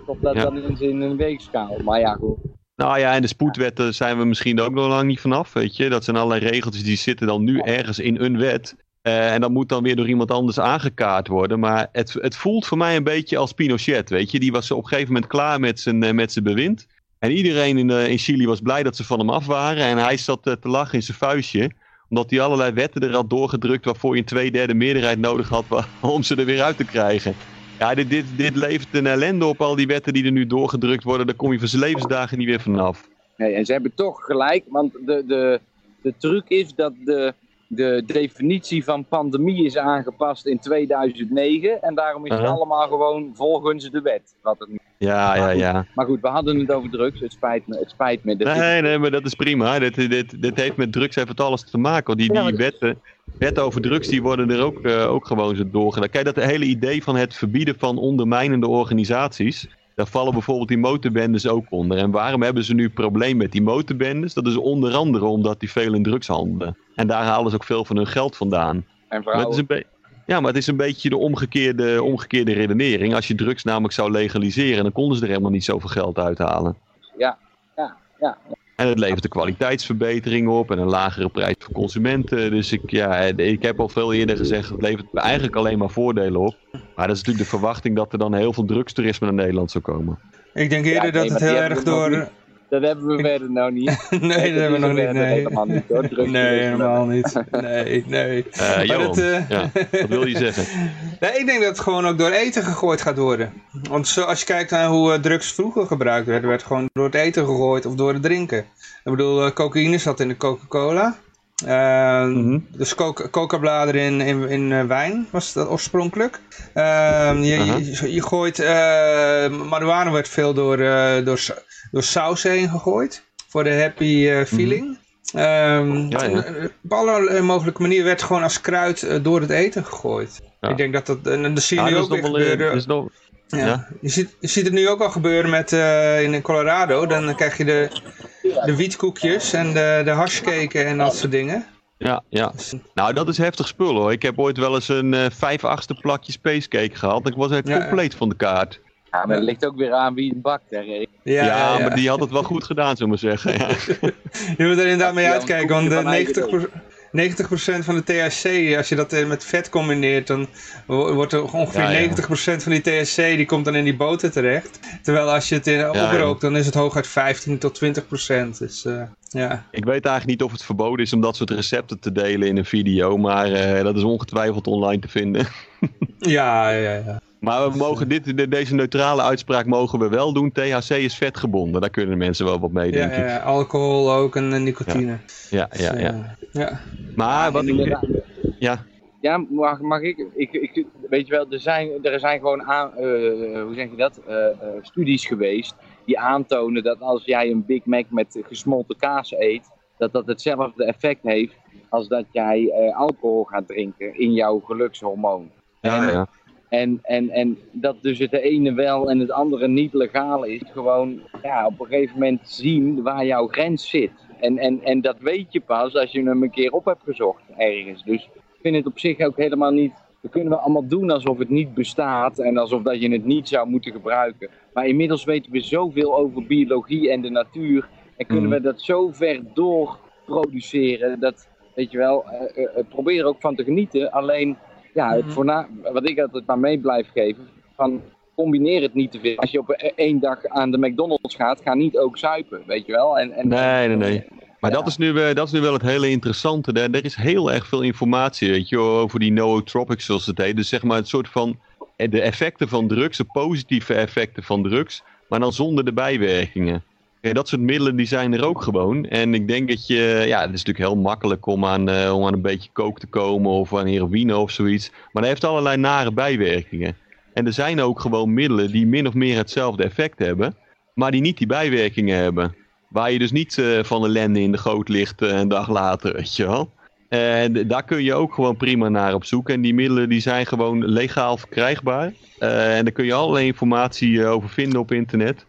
Komt dat Ja. dan eens in een weegschaal. Maar ja, goed. Nou ja, en de spoedwetten zijn we misschien ook nog lang niet vanaf, weet je. Dat zijn allerlei regeltjes die zitten dan nu ergens in een wet. Eh, en dat moet dan weer door iemand anders aangekaart worden. Maar het, het voelt voor mij een beetje als Pinochet, weet je. Die was op een gegeven moment klaar met zijn, eh, met zijn bewind. En iedereen in, eh, in Chili was blij dat ze van hem af waren. En hij zat te lachen in zijn vuistje. Omdat hij allerlei wetten er had doorgedrukt waarvoor je een tweederde meerderheid nodig had om ze er weer uit te krijgen. Ja, dit, dit, dit levert een ellende op, al die wetten die er nu doorgedrukt worden. Daar kom je van zijn levensdagen niet weer vanaf. Nee, en ze hebben toch gelijk, want de, de, de truc is dat de, de definitie van pandemie is aangepast in 2009. En daarom is het allemaal gewoon volgens de wet. Wat het, Ja, ja, ja. maar goed, we hadden het over drugs. Het spijt me. Het spijt me. Dat is- Nee, nee, maar dat is prima. Dit, dit, dit heeft met drugs het alles te maken. Want die, Ja, die maar- wetten, wetten over drugs die worden er ook, eh, ook gewoon zo doorgedaan. Kijk, dat hele idee van het verbieden van ondermijnende organisaties. Daar vallen bijvoorbeeld die motorbendes ook onder. En waarom hebben ze nu een probleem met die motorbendes? Dat is onder andere omdat die veel in drugs handelen. En daar halen ze ook veel van hun geld vandaan. en vrouwen. ja, maar het is een beetje de omgekeerde, omgekeerde redenering. Als je drugs namelijk zou legaliseren, dan konden ze er helemaal niet zoveel geld uithalen. Ja, ja, ja. En het levert een kwaliteitsverbetering op en een lagere prijs voor consumenten. Dus ik, ja, ik heb al veel eerder gezegd, het levert eigenlijk alleen maar voordelen op. Maar dat is natuurlijk de verwachting dat er dan heel veel drugstoerisme naar Nederland zou komen. Ik denk eerder Ja, nee, dat het heel erg door... Dat hebben we verder nou niet. nee, dat hebben we nog niet, nee. Helemaal niet hoor. Drugs- Nee, helemaal niet. Nee, nee. Eh Johan, dat, eh, ja, wat wil je zeggen? Nee, ik denk dat het gewoon ook door eten gegooid gaat worden. Want zo, als je kijkt naar hoe eh, drugs vroeger gebruikt werden, werd gewoon door het eten gegooid of door het drinken. Ik bedoel, cocaïne zat in de Coca-Cola. Mhm. Dus coca- coca-bladeren in, in, in wijn was dat oorspronkelijk. Eh, je, Aha. je, je gooit, eh marijuana werd veel door, eh, door, door saus heen gegooid. Voor de happy eh, feeling. Mhm. Ja, ja. en, eh, Op alle mogelijke manieren werd gewoon als kruid eh, door het eten gegooid. Ja. Ik denk dat dat, en dat zie je nu ook is weer eh, gebeuren. nog- Ja. Je, ziet, je ziet het nu ook al gebeuren met, eh, in Colorado. Dan krijg je de, de wietkoekjes en de, de hashcake en dat soort dingen. Ja, ja. Nou, dat is heftig spul hoor. Ik heb ooit wel eens een eh vijf achtste plakje spacecake gehad. Ik was echt compleet van de kaart. Ja, maar dat ligt ook weer aan wie het bakt. Hè. Ja, Ja, ja, maar die had het wel goed gedaan, zullen we maar zeggen. Ja. Je moet er inderdaad mee uitkijken, want eigen 90%, 90% van de THC, als je dat eh, met vet combineert, dan wo- wordt er ongeveer Ja, ja. 90% van die THC die komt dan in die boter terecht. Terwijl als je het in, ja. oprookt, dan is het hooguit 15 tot 20%. Dus eh, ja. Ik weet eigenlijk niet of het verboden is om dat soort recepten te delen in een video, maar eh, dat is ongetwijfeld online te vinden. Ja, ja, ja. Maar we mogen dit, de- deze neutrale uitspraak mogen we wel doen. THC is vetgebonden, daar kunnen mensen wel wat mee, Ja, denk ik. ja, alcohol ook en eh, nicotine. Ja, ja, Dus, ja. eh, ja. Maar wat ik... inderdaad- Ja, Ja, mag, mag ik, ik, ik? Weet je wel, er zijn, er zijn gewoon aan, eh, hoe zeg je dat? Eh, eh, studies geweest die aantonen dat als jij een Big Mac met gesmolten kaas eet, dat dat hetzelfde effect heeft als dat jij eh, alcohol gaat drinken in jouw gelukshormoon. ja, ja. En, en, en dat dus het ene wel en het andere niet legaal is, gewoon ja, op een gegeven moment zien waar jouw grens zit. En, en, en dat weet je pas als je hem een keer op hebt gezocht ergens. Dus ik vind het op zich ook helemaal niet. Dat kunnen we allemaal doen alsof het niet bestaat en alsof dat je het niet zou moeten gebruiken. Maar inmiddels weten we zoveel over biologie en de natuur. En kunnen Mhm. we dat zo ver doorproduceren, dat, weet je wel, eh, probeer er ook van te genieten. Alleen, ja, het Mhm. voorna wat ik altijd maar mee blijf geven, van combineer het niet te veel. Als je op e- één dag aan de McDonald's gaat, ga niet ook zuipen, weet je wel. En, en, Nee, nee, nee. Maar Ja. dat, is nu, eh, dat is nu wel het hele interessante. Er, er is heel erg veel informatie weet je, over die nootropics zoals het heet. Dus zeg maar het soort van eh, de effecten van drugs, de positieve effecten van drugs, maar dan zonder de bijwerkingen. Kijk, dat soort middelen die zijn er ook gewoon. En ik denk dat je, ja, het is natuurlijk heel makkelijk om aan, eh, om aan een beetje coke te komen of aan heroïne of zoiets. Maar dat heeft allerlei nare bijwerkingen. En er zijn ook gewoon middelen die min of meer hetzelfde effect hebben, maar die niet die bijwerkingen hebben. Waar je dus niet eh, van ellende in de goot ligt eh, een dag later, weet je wel. En daar kun je ook gewoon prima naar op zoek. En die middelen die zijn gewoon legaal verkrijgbaar. Eh, en daar kun je allerlei informatie eh, over vinden op internet.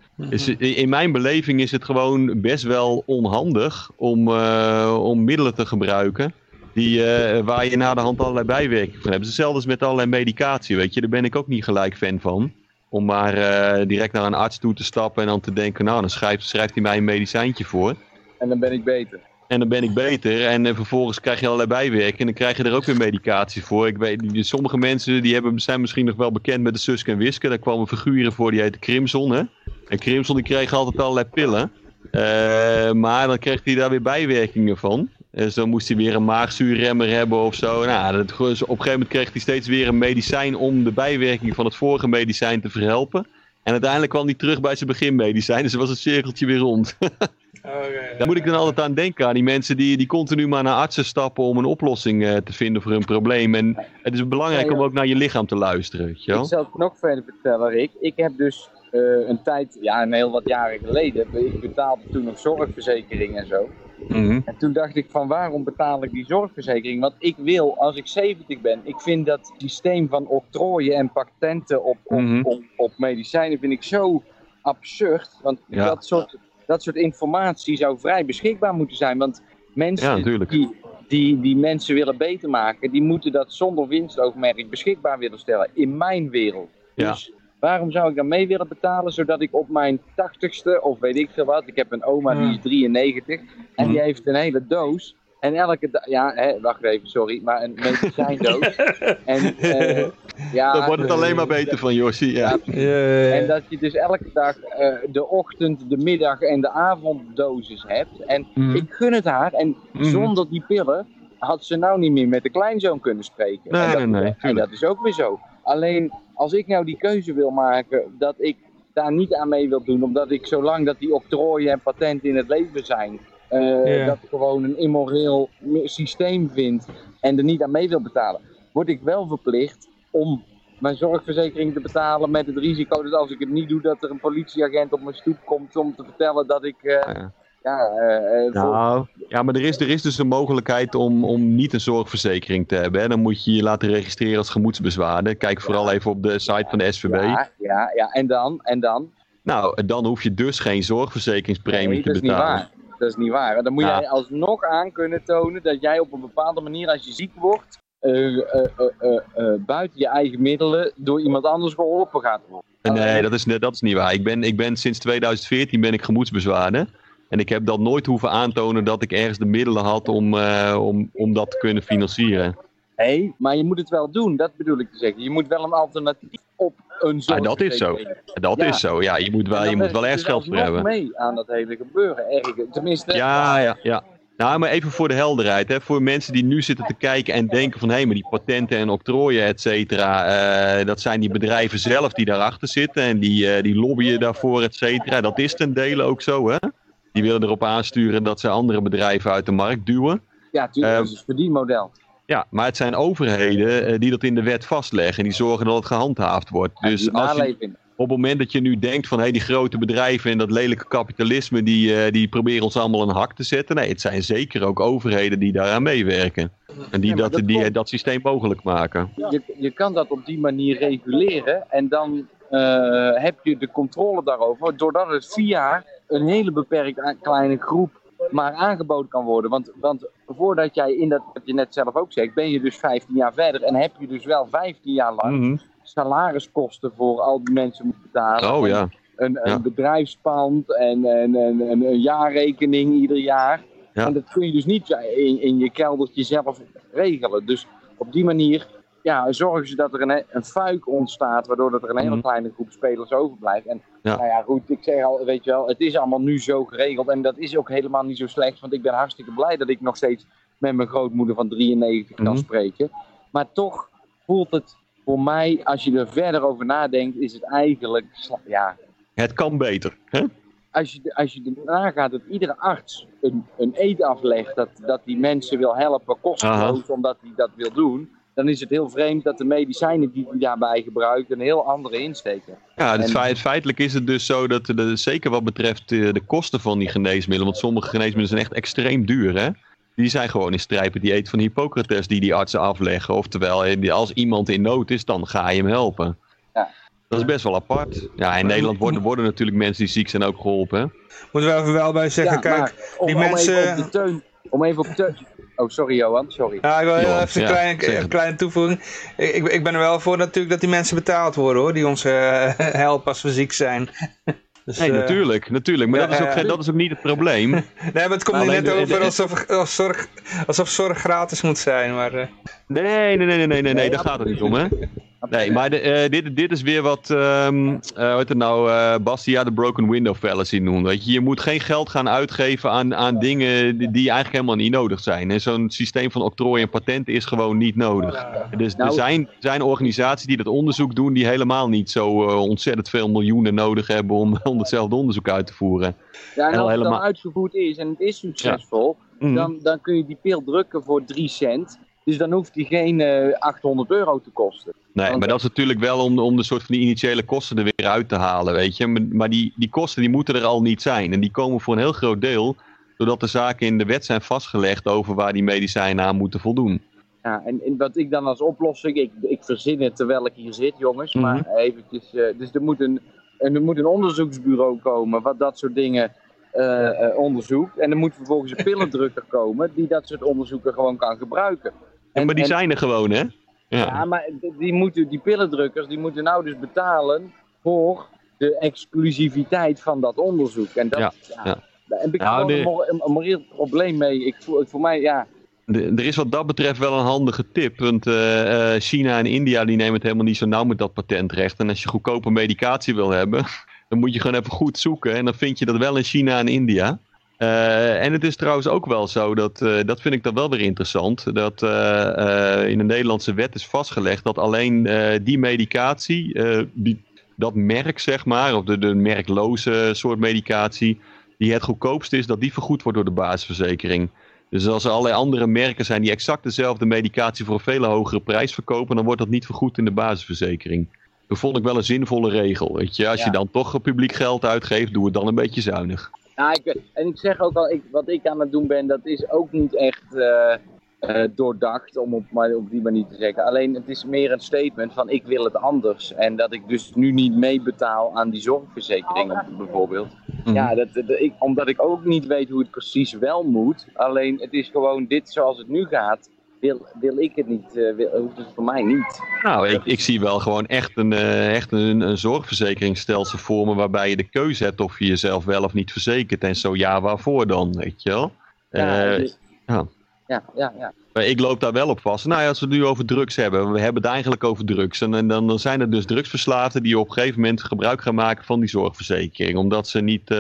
In mijn beleving is het gewoon best wel onhandig om, eh, om middelen te gebruiken. Die, eh, waar je na de hand allerlei bijwerkingen van hebt. Hetzelfde met allerlei medicatie, weet je. Daar ben ik ook niet gelijk fan van. Om maar eh, direct naar een arts toe te stappen en dan te denken... nou, dan schrijft, schrijft hij mij een medicijntje voor. en dan ben ik beter. En dan ben ik beter. En eh, vervolgens krijg je allerlei bijwerkingen. En dan krijg je er ook weer medicatie voor. Ik weet, sommige mensen die hebben, zijn misschien nog wel bekend met de Suske en Wiske. Daar kwamen figuren voor die heette Crimson. Hè? En Crimson die kreeg altijd allerlei pillen. Eh, maar dan kreeg hij daar weer bijwerkingen van. En zo moest hij weer een maagzuurremmer hebben of zo. Nou, dat, op een gegeven moment kreeg hij steeds weer een medicijn om de bijwerking van het vorige medicijn te verhelpen. En uiteindelijk kwam hij terug bij zijn beginmedicijn. Dus was het cirkeltje weer rond. Daar moet ik dan altijd aan denken, aan die mensen die, die continu maar naar artsen stappen om een oplossing eh, te vinden voor hun probleem. En het is belangrijk Ja, om ook naar je lichaam te luisteren, weet je wel? Ik zal het nog verder vertellen, Rick. Ik heb dus eh, een tijd, ja, een heel wat jaren geleden, ik betaalde toen nog zorgverzekering en zo. Mhm. En toen dacht ik van waarom betaal ik die zorgverzekering? Want ik wil, als ik 70 ben, ik vind dat systeem van octrooien en patenten op, op, Mhm. op, op medicijnen vind ik zo absurd. Want Ja. dat, soort, dat soort informatie zou vrij beschikbaar moeten zijn. Want mensen die, die, die mensen willen beter maken, die moeten dat zonder winstoogmerk beschikbaar willen stellen. In mijn wereld. Ja. Dus waarom zou ik dan mee willen betalen, zodat ik op mijn tachtigste, of weet ik veel wat, ik heb een oma die is 93 en die Mhm. heeft een hele doos. En elke dag, ja, hè, wacht even, sorry, maar een medicijndoos. en eh, ja, Dan wordt het alleen maar eh, beter van Josje, ja. En dat je dus elke dag eh, de ochtend, de middag en de avonddosis hebt. En Mhm. ik gun het haar. En Mhm. zonder die pillen had ze nou niet meer met de kleinzoon kunnen spreken. Nee, en dat, nee, nee, En dat is ook weer zo. Alleen als ik nou die keuze wil maken dat ik daar niet aan mee wil doen, omdat ik zolang dat die octrooien en patenten in het leven zijn, eh, dat gewoon een immoreel systeem vind en er niet aan mee wil betalen, word ik wel verplicht om mijn zorgverzekering te betalen met het risico dat als ik het niet doe, dat er een politieagent op mijn stoep komt om te vertellen dat ik eh, Ja. ja, eh, voor- Nou, ja, maar er is, er is dus een mogelijkheid om, om niet een zorgverzekering te hebben. Hè. Dan moet je je laten registreren als gemoedsbezwaarde. Kijk vooral even op de site van de SVB. ja, ja, ja, en dan, en dan? Nou, dan hoef je dus geen zorgverzekeringspremie Nee, te dat is niet betalen. waar. Dat is niet waar. Dan moet Ja. jij alsnog aan kunnen tonen dat jij op een bepaalde manier, als je ziek wordt, eh, eh, eh, buiten je eigen middelen door iemand anders geholpen gaat worden. Nee, dat is, dat is niet waar. Ik ben, ik ben sinds 2014 ben ik gemoedsbezwaarde. En ik heb dat nooit hoeven aantonen dat ik ergens de middelen had om, om, om dat te kunnen financieren. Nee, maar je moet het wel doen, dat bedoel ik te zeggen. Je moet wel een alternatief op een Ah, dat is zo. Dat Ja. is zo, ja. Je moet wel, je moet wel ergens geld voor hebben. mee aan dat hele gebeuren. Erg, tenminste, Ja, ja, ja. Nou, maar even voor de helderheid. Hè. Voor mensen die nu zitten te kijken en denken van... hé, maar die patenten en octrooien, et cetera... eh, dat zijn die bedrijven zelf die daarachter zitten... en die, eh, die lobbyen daarvoor, et cetera. Dat is ten dele ook zo, hè. Die willen erop aansturen dat ze andere bedrijven uit de markt duwen. ja, tuurlijk, Eh, dat is een verdienmodel. Ja, maar het zijn overheden eh, die dat in de wet vastleggen... en die zorgen dat het gehandhaafd wordt. Ja, Dus als je, op het moment dat je nu denkt van hé, die grote bedrijven en dat lelijke kapitalisme, die, eh, die proberen ons allemaal een hak te zetten. Nee, het zijn zeker ook overheden die daaraan meewerken. En die Ja, dat, dat die, dat systeem mogelijk maken. Je, je kan dat op die manier reguleren en dan eh, heb je de controle daarover, doordat het via een hele beperkt kleine groep maar aangeboden kan worden. Want, want voordat jij in dat, wat je net zelf ook zegt, ben je dus 15 jaar verder en heb je dus wel 15 jaar lang Mhm. salariskosten voor al die mensen moet betalen. Oh ja. een, een Ja. bedrijfspand en, en, en, en een jaarrekening ieder jaar. Ja. En dat kun je dus niet in, in je keldertje zelf regelen. Dus op die manier ja, zorgen ze dat er een, een fuik ontstaat, waardoor dat er een hele Mhm. kleine groep spelers overblijft. En Ja. nou ja, goed, ik zeg al, weet je wel, het is allemaal nu zo geregeld. En dat is ook helemaal niet zo slecht, want ik ben hartstikke blij dat ik nog steeds met mijn grootmoeder van 93 kan Mhm. spreken. Maar toch voelt het voor mij, als je er verder over nadenkt, is het eigenlijk, ja, Het kan beter. Hè? als je, als je erna gaat dat iedere arts een, een eed aflegt dat, dat die mensen wil helpen kosteloos omdat hij dat wil doen, dan is het heel vreemd dat de medicijnen die hij daarbij gebruikt een heel andere insteek hebben. Ja, En- feit, feitelijk is het dus zo dat de, zeker wat betreft de, de kosten van die geneesmiddelen, want sommige geneesmiddelen zijn echt extreem duur, hè? Die zijn gewoon in strijd met die eet van Hippocrates die die artsen afleggen. Oftewel, eh, die- als iemand in nood is, dan ga je hem helpen. Ja. Dat is best wel apart. Ja, in Nederland worden, worden natuurlijk mensen die ziek zijn ook geholpen. Moeten we even wel bij zeggen, Ja, kijk, maar om, die om mensen- even op de teun, om even op teun. Oh, sorry Johan, sorry. Ja, ik wil even een ja, klein, zeg een het. kleine toevoeging. Ik, ik, ben er wel voor natuurlijk dat die mensen betaald worden hoor, die ons eh, helpen als we ziek zijn. Dus, Nee, eh, natuurlijk, natuurlijk. Maar ja, dat, is ook, ja. geen- dat is ook niet het probleem. Nee, maar het komt Alleen net de- over de- alsof, alsof, zorg, alsof zorg gratis moet zijn. Maar, eh, Nee, nee, nee, nee, nee, nee, Nee, daar gaat het niet om, hè? Nee, maar de, eh, dit, dit is weer wat, ehm eh, hoe heet het nou, eh Bastia de broken window fallacy noemt. Weet je, je moet geen geld gaan uitgeven aan, aan dingen die, die eigenlijk helemaal niet nodig zijn. En zo'n systeem van octrooi en patenten is gewoon niet nodig. Dus er Nou- zijn, zijn organisaties die dat onderzoek doen die helemaal niet zo ontzettend veel miljoenen nodig hebben om, om hetzelfde onderzoek uit te voeren. Ja, en Al als het dan uitgevoerd is en het is succesvol, Mhm. dan, dan kun je die pil drukken voor 3 cent. Dus dan hoeft die geen eh, 800 euro te kosten. Nee, Want- maar dat is natuurlijk wel om, om de soort van die initiële kosten er weer uit te halen, weet je. Maar, maar die, die kosten die moeten er al niet zijn. En die komen voor een heel groot deel doordat de zaken in de wet zijn vastgelegd over waar die medicijnen aan moeten voldoen. Ja, en, en wat ik dan als oplossing, ik, ik verzin het terwijl ik hier zit, jongens, Mhm. maar eventjes, eh, dus er moet, een, en er moet een onderzoeksbureau komen wat dat soort dingen eh, eh, onderzoekt. En er moet vervolgens een pillendrukker komen die dat soort onderzoeken gewoon kan gebruiken. En, maar die en- zijn er gewoon, hè? Ja. Ja, maar die, moeten, die pillendrukkers die moeten nou dus betalen voor de exclusiviteit van dat onderzoek. En dat, Ja, ja, daar heb ik Nou, gewoon de- een, een, moreel probleem mee. Ik voel, voor mij, ja, er is wat dat betreft wel een handige tip. Want eh, eh, China en India die nemen het helemaal niet zo nauw met dat patentrecht. En als je goedkope medicatie wil hebben, dan moet je gewoon even goed zoeken. En dan vind je dat wel in China en India. Eh, en het is trouwens ook wel zo, dat, eh, dat vind ik dan wel weer interessant, dat eh, in de Nederlandse wet is vastgelegd dat alleen die medicatie, die, dat merk zeg maar, of de, de merkloze soort medicatie, die het goedkoopste is, dat die vergoed wordt door de basisverzekering. Dus als er allerlei andere merken zijn die exact dezelfde medicatie voor een veel hogere prijs verkopen, dan wordt dat niet vergoed in de basisverzekering. Dat vond ik wel een zinvolle regel. Weet je? Als je dan toch publiek geld uitgeeft, doe het dan een beetje zuinig. Nou, ik, en ik zeg ook al, ik, wat ik aan het doen ben, dat is ook niet echt eh, eh, doordacht, om op, maar op die manier te zeggen. Alleen het is meer een statement van ik wil het anders. En dat ik dus nu niet meebetaal aan die zorgverzekering bijvoorbeeld. Mhm. Ja, dat, dat- ik, omdat ik ook niet weet hoe het precies wel moet. Alleen het is gewoon dit zoals het nu gaat. Wil, wil ik het niet, eh, wil, hoeft het voor mij niet. Nou, ik, ik zie wel gewoon echt een, eh, echt een, een zorgverzekeringsstelsel voor me waarbij je de keuze hebt of je jezelf wel of niet verzekert. En zo ja, waarvoor dan, weet je wel? Ja, Eh, dus- ja. ja, ja, ja. Maar ik loop daar wel op vast. Nou ja, als we het nu over drugs hebben. We hebben het eigenlijk over drugs. En, en dan, dan zijn er dus drugsverslaafden die op een gegeven moment gebruik gaan maken van die zorgverzekering. Omdat ze niet,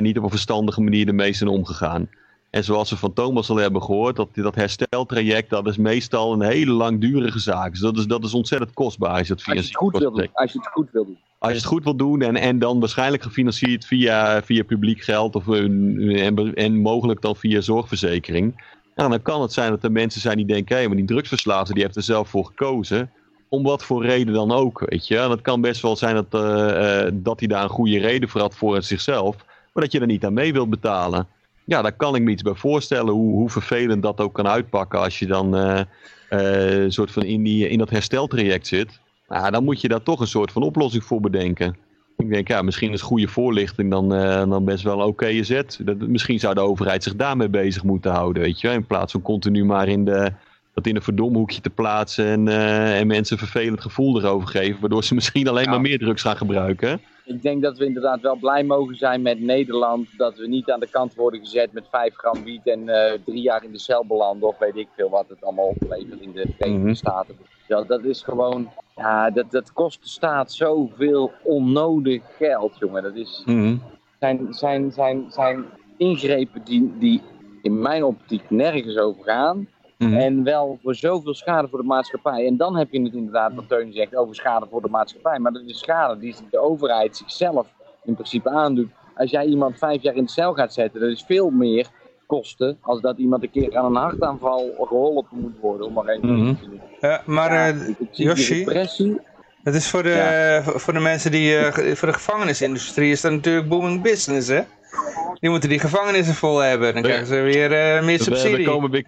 niet op een verstandige manier ermee zijn omgegaan. En zoals we van Thomas al hebben gehoord, dat, dat hersteltraject, dat is meestal een hele langdurige zaak. Dus dat is, dat is ontzettend kostbaar. Als je het via Als je het goed wil doen. Als je het goed wil doen. als je het goed wil doen en, en dan waarschijnlijk gefinancierd via, via publiek geld of, en, en mogelijk dan via zorgverzekering. Nou, dan kan het zijn dat er mensen zijn die denken, hé, maar die drugsverslaafde die heeft er zelf voor gekozen. Om wat voor reden dan ook, weet je. En het kan best wel zijn dat, eh, eh, dat hij daar een goede reden voor had voor zichzelf. Maar dat je er niet aan mee wilt betalen. Ja, daar kan ik me iets bij voorstellen hoe, hoe vervelend dat ook kan uitpakken als je dan eh, eh, een soort van in, die, in dat hersteltraject zit. Nou, dan moet je daar toch een soort van oplossing voor bedenken. Ik denk, ja, misschien is goede voorlichting dan, eh, dan best wel een oké zet. Dat, misschien zou de overheid zich daarmee bezig moeten houden, weet je. In plaats van continu maar in de, dat in een verdomhoekje te plaatsen en, en mensen een vervelend gevoel erover geven. Waardoor ze misschien alleen Ja. maar meer drugs gaan gebruiken. Ik denk dat we inderdaad wel blij mogen zijn met Nederland. Dat we niet aan de kant worden gezet met 5 gram wiet en eh, drie jaar in de cel belanden. Of weet ik veel wat het allemaal oplevert in de Verenigde Mhm. Staten. Ja, dat is gewoon. Ja, dat, dat kost de staat zoveel onnodig geld, jongen. Dat is, Mhm. zijn, zijn, zijn, zijn ingrepen die, die in mijn optiek nergens over gaan. Mhm. En wel voor zoveel schade voor de maatschappij. En dan heb je het inderdaad, wat Teun zegt, over schade voor de maatschappij. Maar dat is schade die de overheid zichzelf in principe aandoet. Als jij iemand vijf jaar in de cel gaat zetten, dat is veel meer kosten als dat iemand een keer aan een hartaanval geholpen moet worden. Om maar even Mhm. te doen. Ja, maar Ja, eh, Yoshi? Het is voor de, voor de mensen die, eh, voor de gevangenisindustrie is dat natuurlijk booming business, hè? Die moeten die gevangenissen vol hebben. Dan krijgen ze weer eh, meer We, subsidie. we, komen weer,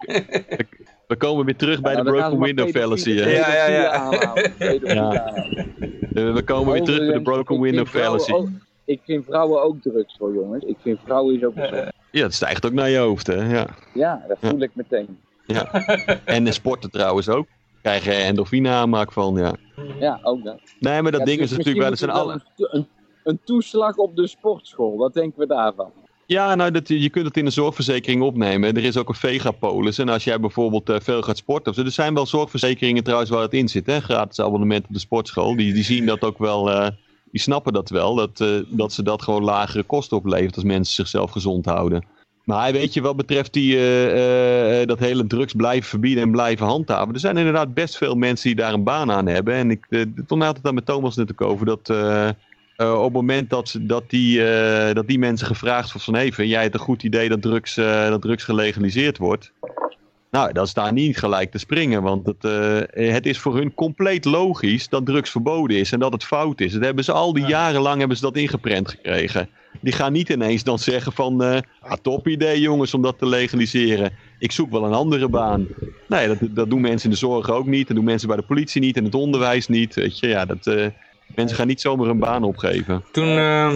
we komen weer terug bij nou, de broken window fallacy. Ja, ja, ja. Eh, We komen weer terug bij de broken window fallacy. ook- Ik vind vrouwen ook drugs voor jongens. Ik vind vrouwen is ook een Ja, het stijgt ook naar je hoofd, hè? Ja. Ja, dat voel ik meteen. ja. En de sporten trouwens ook. Krijg je endorfine aanmaak van, ja. Ja, ook dat. Nee, maar dat Ja, ding dus is natuurlijk wel, dat zijn alle... moeten we Een, een, een toeslag op de sportschool, wat denken we daarvan? Ja, nou, dat, je kunt het in een zorgverzekering opnemen. Er is ook een vegapolis. En als jij bijvoorbeeld eh, veel gaat sporten. Er zijn wel zorgverzekeringen trouwens waar het in zit. Hè? Gratis abonnement op de sportschool. Die, die zien dat ook wel. eh, die snappen dat wel. Dat, eh, dat ze dat gewoon lagere kosten oplevert als mensen zichzelf gezond houden. Maar weet je, wat betreft die, dat hele drugs blijven verbieden en blijven handhaven. Er zijn inderdaad best veel mensen die daar een baan aan hebben. En ik toen had het daar met Thomas natuurlijk over. Dat eh, op het moment dat, ze- dat, die, eh, dat die mensen gevraagd wordt van... Hé, vind jij het een goed idee dat drugs, eh, dat drugs gelegaliseerd wordt? Nou, dat is daar niet gelijk te springen. Want het, het is voor hun compleet logisch dat drugs verboden is en dat het fout is. Dat hebben ze al die jaren lang hebben ze dat ingeprent gekregen. Die gaan niet ineens dan zeggen van... ah, top idee jongens om dat te legaliseren. Ik zoek wel een andere baan. Nee, dat, dat doen mensen in de zorg ook niet. Dat doen mensen bij de politie niet en het onderwijs niet. Weet je, ja, dat, mensen gaan niet zomaar een baan opgeven. Toen, eh,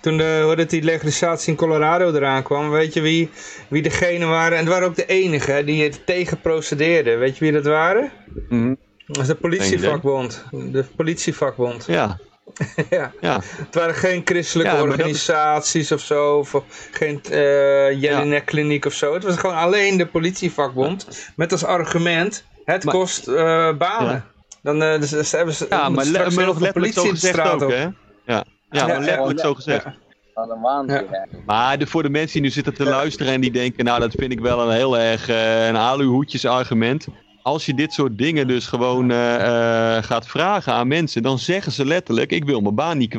toen de, hoe dat die legalisatie in Colorado eraan kwam, weet je wie, wie degene waren? En het waren ook de enigen die het tegen procedeerden. Weet je wie dat waren? Mhm. Dat is de politievakbond. De politievakbond. Ja, ja. ja. Het waren geen christelijke Ja, is- organisaties of zo, of geen Jelinek kliniek of zo. Het was gewoon alleen de politievakbond met als argument, het Maar- kost eh, banen. Ja. Dan eh, dus, dus hebben ze ja maar, straks nog letterlijk zo politie in de gezegd straat ook, hè? Ja, ja, Ja, maar letterlijk zo gezegd. Wat een waanzin, hè. Maar de, voor de mensen die nu zitten te luisteren en die denken, nou dat vind ik wel een heel erg eh, een aluhoedjes argument. Als je dit soort dingen dus gewoon eh, eh, gaat vragen aan mensen, dan zeggen ze letterlijk, ik wil mijn baan niet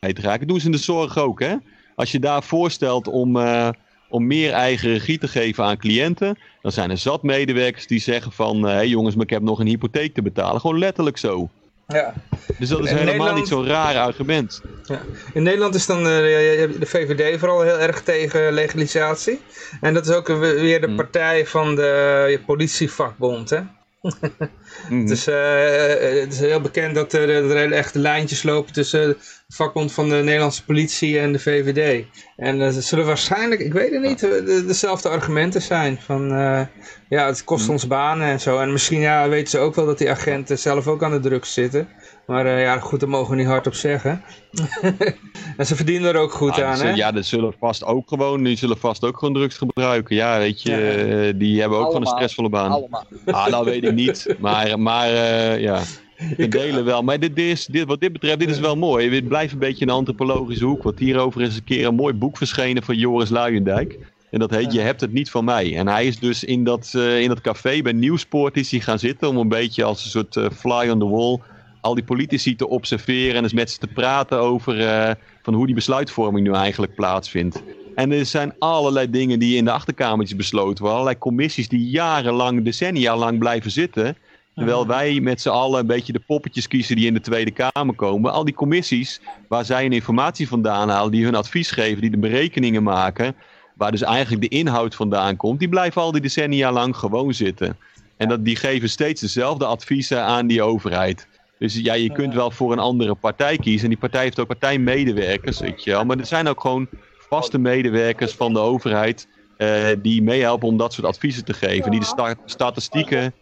kwijtraken. Dat doen ze in de zorg ook, hè. Als je daar voorstelt om, eh, om meer eigen regie te geven aan cliënten, dan zijn er zat medewerkers die zeggen van, hé hey jongens, maar ik heb nog een hypotheek te betalen. Gewoon letterlijk zo. Ja. Dus dat is In helemaal Nederland- niet zo'n raar argument. Ja. In Nederland is dan eh, de VVD vooral heel erg tegen legalisatie. En dat is ook weer de Hmm. partij van de politievakbond. Hè? Mhm. Het, is, eh, het is heel bekend dat er, er hele echte lijntjes lopen tussen vakbond van de Nederlandse politie en de VVD. En dat zullen waarschijnlijk, ik weet het niet, de- dezelfde argumenten zijn. Van eh, ja, het kost ons banen en zo. En misschien ja, weten ze ook wel dat die agenten zelf ook aan de drugs zitten. Maar eh, ja, goed, dat mogen we niet hardop zeggen. en ze verdienen er ook goed Ja, aan, hè? Ja, dat zullen vast ook gewoon, die zullen vast ook gewoon drugs gebruiken. Ja, weet je, Ja. eh, die hebben ook gewoon een Allemaal. stressvolle baan. Allemaal. Ah, dat weet ik niet. Maar, maar eh, ja, in delen wel. Maar dit, dit is, dit, wat dit betreft, dit is wel mooi. Het blijft een beetje de antropologische hoek. Want hierover is een keer een mooi boek verschenen van Joris Luijendijk. En dat heet Je hebt het niet van mij. En hij is dus in dat, eh, in dat café bij Nieuwspoort is hij gaan zitten. Om een beetje als een soort eh, fly on the wall al die politici te observeren. En dus met ze te praten over eh, van hoe die besluitvorming nu eigenlijk plaatsvindt. En er zijn allerlei dingen die in de achterkamertjes besloten worden. Allerlei commissies die jarenlang, decennia lang blijven zitten. Terwijl wij met z'n allen een beetje de poppetjes kiezen die in de Tweede Kamer komen. Al die commissies waar zij hun informatie vandaan halen, die hun advies geven, die de berekeningen maken. Waar dus eigenlijk de inhoud vandaan komt, die blijven al die decennia lang gewoon zitten. En dat, die geven steeds dezelfde adviezen aan die overheid. Dus ja, je kunt wel voor een andere partij kiezen. En die partij heeft ook partijmedewerkers, weet je wel. Maar er zijn ook gewoon vaste medewerkers van de overheid. Eh, die meehelpen om dat soort adviezen te geven. Die de sta- statistieken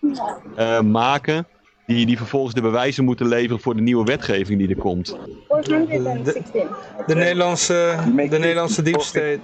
eh, maken. Die, die vervolgens de bewijzen moeten leveren voor de nieuwe wetgeving die er komt. De, de Nederlandse, de Nederlandse deep state.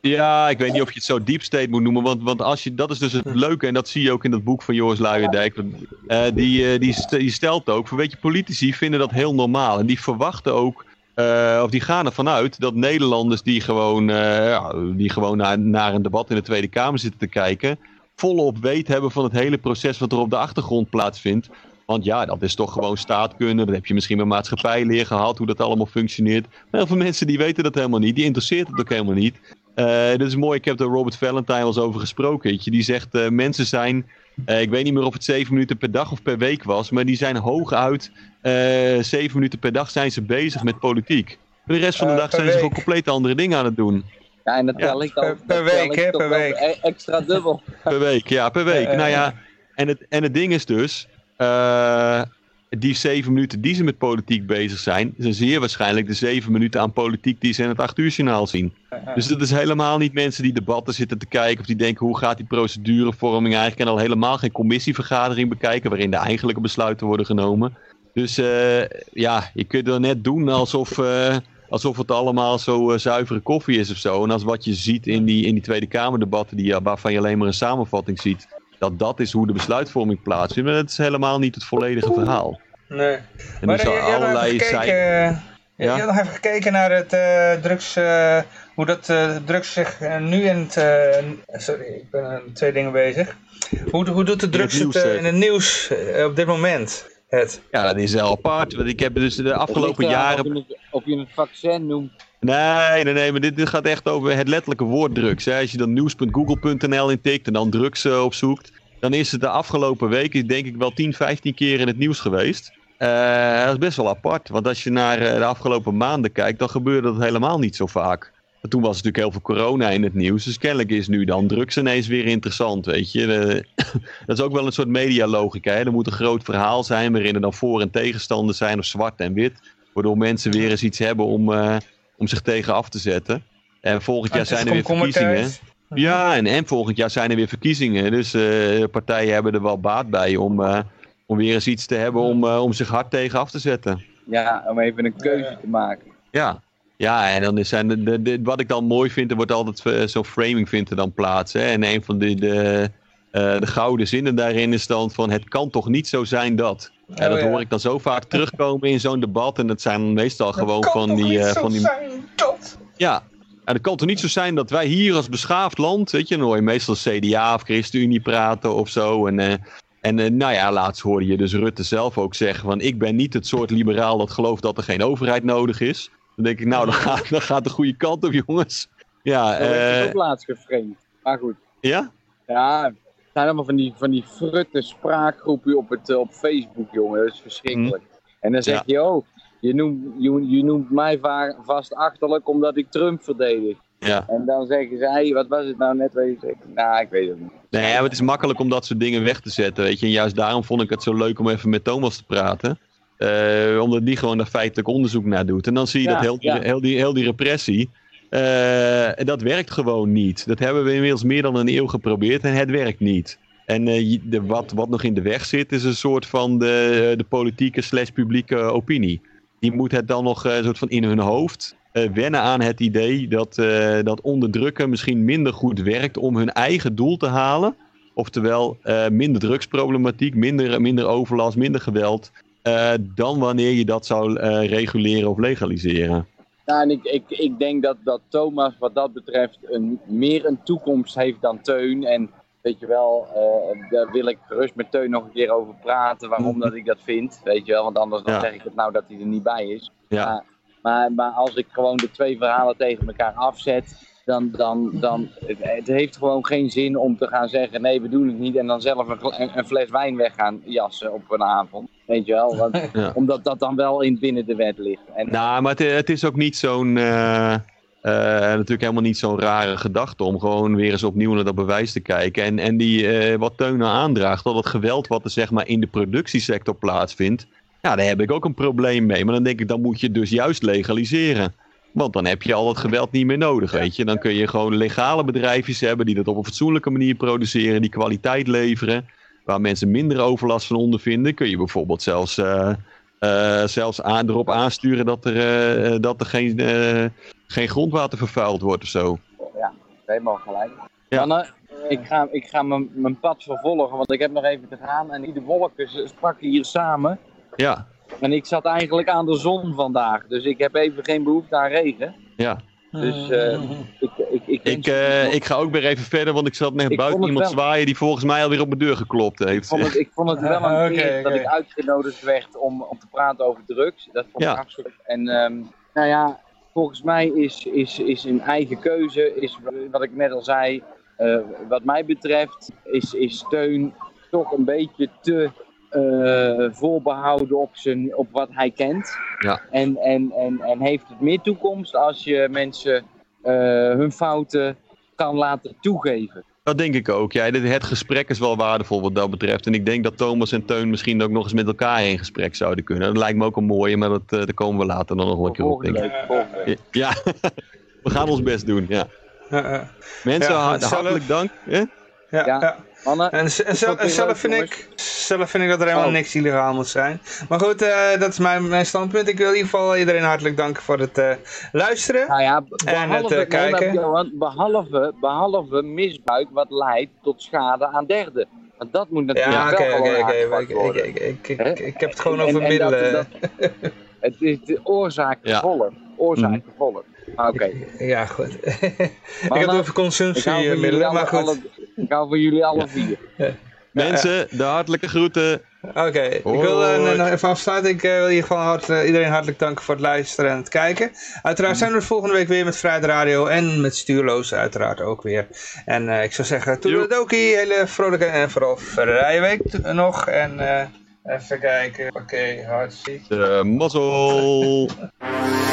Ja, ik weet niet of je het zo deep state moet noemen. Want, want als je, dat is dus het leuke. En dat zie je ook in dat boek van Joris Luijendijk. Uh, die, uh, die, die stelt ook. Weet je, politici vinden dat heel normaal. En die verwachten ook. Uh, of die gaan ervan uit dat Nederlanders die gewoon, ja, die gewoon naar, naar een debat in de Tweede Kamer zitten te kijken. volop weet hebben van het hele proces wat er op de achtergrond plaatsvindt. Want ja, dat is toch gewoon staatkunde. Dat heb je misschien bij maatschappijleer gehad, hoe dat allemaal functioneert. Maar heel veel mensen die weten dat helemaal niet. Die interesseert het ook helemaal niet. Uh, dit is mooi, ik heb er Robert Valentine al eens over gesproken. Die zegt, mensen zijn, uh, ik weet niet meer of het zeven minuten per dag of per week was, maar die zijn hooguit zeven minuten per dag zijn ze bezig met politiek. de rest van de dag zijn week. ze gewoon compleet andere dingen aan het doen. Ja, en dat tel ik al. Per, per week, hè, per week. Extra dubbel. per week, ja, per week. nou ja, en het, en het ding is dus, die zeven minuten die ze met politiek bezig zijn, zijn zeer waarschijnlijk de zeven minuten aan politiek die ze in het acht uur journaal zien. Dus dat is helemaal niet mensen die debatten zitten te kijken of die denken hoe gaat die procedurevorming eigenlijk en al helemaal geen commissievergadering bekijken waarin de eigenlijke besluiten worden genomen. Dus uh, ja, je kunt er net doen alsof, uh, alsof het allemaal zo uh, zuivere koffie is of zo. En als wat je ziet in die, in die Tweede Kamerdebatten die, waarvan je alleen maar een samenvatting ziet, dat dat is hoe de besluitvorming plaatsvindt. Maar dat is helemaal niet het volledige verhaal. Nee. En maar je, je, allerlei gekeken, zijn... ja? je had nog even gekeken naar het uh, drugs, uh, hoe dat uh, drugs zich nu in het... sorry, ik ben aan twee dingen bezig. Hoe, hoe doet de drugs in het, het in het nieuws op dit moment? Het. Ja, dat is wel apart. Want ik heb dus de afgelopen jaren... Of je, het, of je het vaccin noemt. Nee, nee, nee, maar dit, gaat echt over het letterlijke woord drugs. Hè. Als je dan nieuws.google.nl intikt en dan drugs opzoekt, dan is het de afgelopen weken denk ik wel 10, 15 keer in het nieuws geweest. Uh, dat is best wel apart, want als je naar uh, de afgelopen maanden kijkt, dan gebeurde dat helemaal niet zo vaak. Toen was natuurlijk heel veel corona in het nieuws, dus kennelijk is nu dan drugs ineens weer interessant, weet je. Dat is ook wel een soort medialogica. Er moet een groot verhaal zijn waarin er dan voor- en tegenstanders zijn, of zwart en wit. Waardoor mensen weer eens iets hebben om, om zich tegen af te zetten. En volgend jaar zijn er weer verkiezingen. Ja, en, en volgend jaar zijn er weer verkiezingen. Dus partijen hebben er wel baat bij om om weer eens iets te hebben om, uh, om zich hard tegen af te zetten. Ja, om even een keuze te maken. Ja, ja en dan zijn de, de, de, wat ik dan mooi vind, er wordt altijd zo'n framing vindt er dan plaats. Hè? En een van de, de, uh, de gouden zinnen daarin is dan van het kan toch niet zo zijn dat. Oh, ja, dat ja. hoor ik dan zo vaak terugkomen in zo'n debat. En dat zijn meestal gewoon van die... Uh, van die ja, en het kan toch niet zo zijn dat wij hier als beschaafd land, weet je, dan hoor je meestal CDA of ChristenUnie praten of zo. En uh, en uh, nou ja, laatst hoorde je dus Rutte zelf ook zeggen van ik ben niet het soort liberaal dat gelooft dat er geen overheid nodig is. Dan denk ik, nou, dan gaat, dan gaat de goede kant op, jongens. Ja, dat uh, ook laatst gevreemd. Maar goed. Ja? Ja, zijn allemaal van die, van die frutte spraakgroepen op, het, op Facebook, jongen. Dat is verschrikkelijk. Mm. En dan zeg ja. je, oh, je noemt, je, je noemt mij vast achterlijk omdat ik Trump verdedig. Ja. En dan zeggen zij, wat was het nou net wat je? Nou, ik weet het niet. Nee, maar het is makkelijk om dat soort dingen weg te zetten, weet je. En juist daarom vond ik het zo leuk om even met Thomas te praten. Uh, omdat die gewoon daar feitelijk onderzoek naar doet. En dan zie je ja, dat heel die, ja. heel die, heel die repressie, uh, dat werkt gewoon niet. Dat hebben we inmiddels meer dan een eeuw geprobeerd en het werkt niet. En uh, de, wat, wat nog in de weg zit, is een soort van de, de politieke slash publieke opinie. Die moet het dan nog soort van in hun hoofd wennen aan het idee dat, dat onderdrukken misschien minder goed werkt om hun eigen doel te halen. Oftewel minder drugsproblematiek, minder, minder overlast, minder geweld. dan wanneer je dat zou reguleren of legaliseren. Ja, en ik, ik, ik denk dat, dat Thomas wat dat betreft een, meer een toekomst heeft dan Teun. En weet je wel, daar wil ik gerust met Teun nog een keer over praten. Waarom dat ik dat vind, weet je wel. Want anders dan ja. zeg ik het nou dat hij er niet bij is. Ja. Maar, maar, maar als ik gewoon de twee verhalen tegen elkaar afzet, dan, dan, dan het, heeft gewoon geen zin om te gaan zeggen nee, we doen het niet en dan zelf een, een fles wijn weg gaan jassen op een avond. Weet je wel, want, ja. omdat dat dan wel in binnen de wet ligt. En, nou, maar het, het is ook niet zo'n... Uh... Uh, natuurlijk helemaal niet zo'n rare gedachte om gewoon weer eens opnieuw naar dat bewijs te kijken. En, en die, uh, wat Teun nou aandraagt, dat het geweld wat er zeg maar in de productiesector plaatsvindt, ja, daar heb ik ook een probleem mee. Maar dan denk ik, dan moet je het dus juist legaliseren. Want dan heb je al dat geweld niet meer nodig, weet je. Dan kun je gewoon legale bedrijfjes hebben die dat op een fatsoenlijke manier produceren, die kwaliteit leveren, waar mensen minder overlast van ondervinden. Kun je bijvoorbeeld zelfs uh, eh, zelfs aan, erop aansturen dat er, eh, dat er geen, eh, geen grondwater vervuild wordt of zo. Helemaal gelijk. Ja. Ik ga, ik ga mijn, mijn pad vervolgen, want ik heb nog even te gaan. En de wolken spraken hier samen. Ja, En ik zat eigenlijk aan de zon vandaag. Dus ik heb even geen behoefte aan regen. ja. Dus eh, ik, ik, ik, Ik, eh, ik ga ook weer even verder, want ik zat net Ik buiten iemand wel. zwaaien die volgens mij alweer op mijn deur geklopt heeft. vond het, ik vond het wel een eer dat ik uitgenodigd werd om, om te praten over drugs. Dat vond ik Ja. hartstikke. En ehm, nou ja, volgens mij is, is, is een eigen keuze, is wat ik net al zei, eh, wat mij betreft, is, is steun toch een beetje te eh, voorbehouden op, zijn, op wat hij kent. Ja. En, en, en, en heeft het meer toekomst als je mensen eh, hun fouten kan laten toegeven. Dat denk ik ook. Ja, dit- het gesprek is wel waardevol wat dat betreft. En ik denk dat Thomas en Teun misschien ook nog eens met elkaar in gesprek zouden kunnen. Dat lijkt me ook een mooie, maar dat, eh, daar komen we later dan nog wel een keer op, denk ik. week. Ja, we gaan ons best doen. Ja. Mensen, Ja, hart- zelf- hartelijk dank. hè? Ja, Ja. En, en zelf, het vind jongens. ik, zelf vind ik dat er helemaal Oh. niks illegaal moet zijn. Maar goed, eh, dat is mijn, mijn standpunt. Ik wil in ieder geval iedereen hartelijk danken voor het eh, luisteren. Nou ja, het, behalve, eh, kijken. Johan, behalve, behalve misbruik wat leidt tot schade aan derden. Want dat moet natuurlijk Ja, oké, wel oké, gewoon oké. aangepakt Ik- ik- worden. ik- ik- ik- Hè? Ik heb het gewoon En- over en- en dat- middelen. dat- Het is de oorzaak Ja. Oorzaak Mhm. gevolg. Maar Oké. Ja, goed. ik heb nou, het over Ik hou van consumptiemiddelen, jullie maar alle, goed. alle- ik hou van jullie alle vier. Mensen, de hartelijke groeten. Oké, ik wil Hoi. nog even afsluiten. Ik eh, wil in ieder geval hart, eh, iedereen hartelijk danken voor het luisteren en het kijken. Uiteraard zijn we er volgende week weer met Vrijheid Radio en met Stuurloos uiteraard ook weer. En eh, ik zou zeggen, toedeledokie, hele vrolijke en vooral vrije week nog. En eh, even kijken, oké, hartstikke. De mazzel.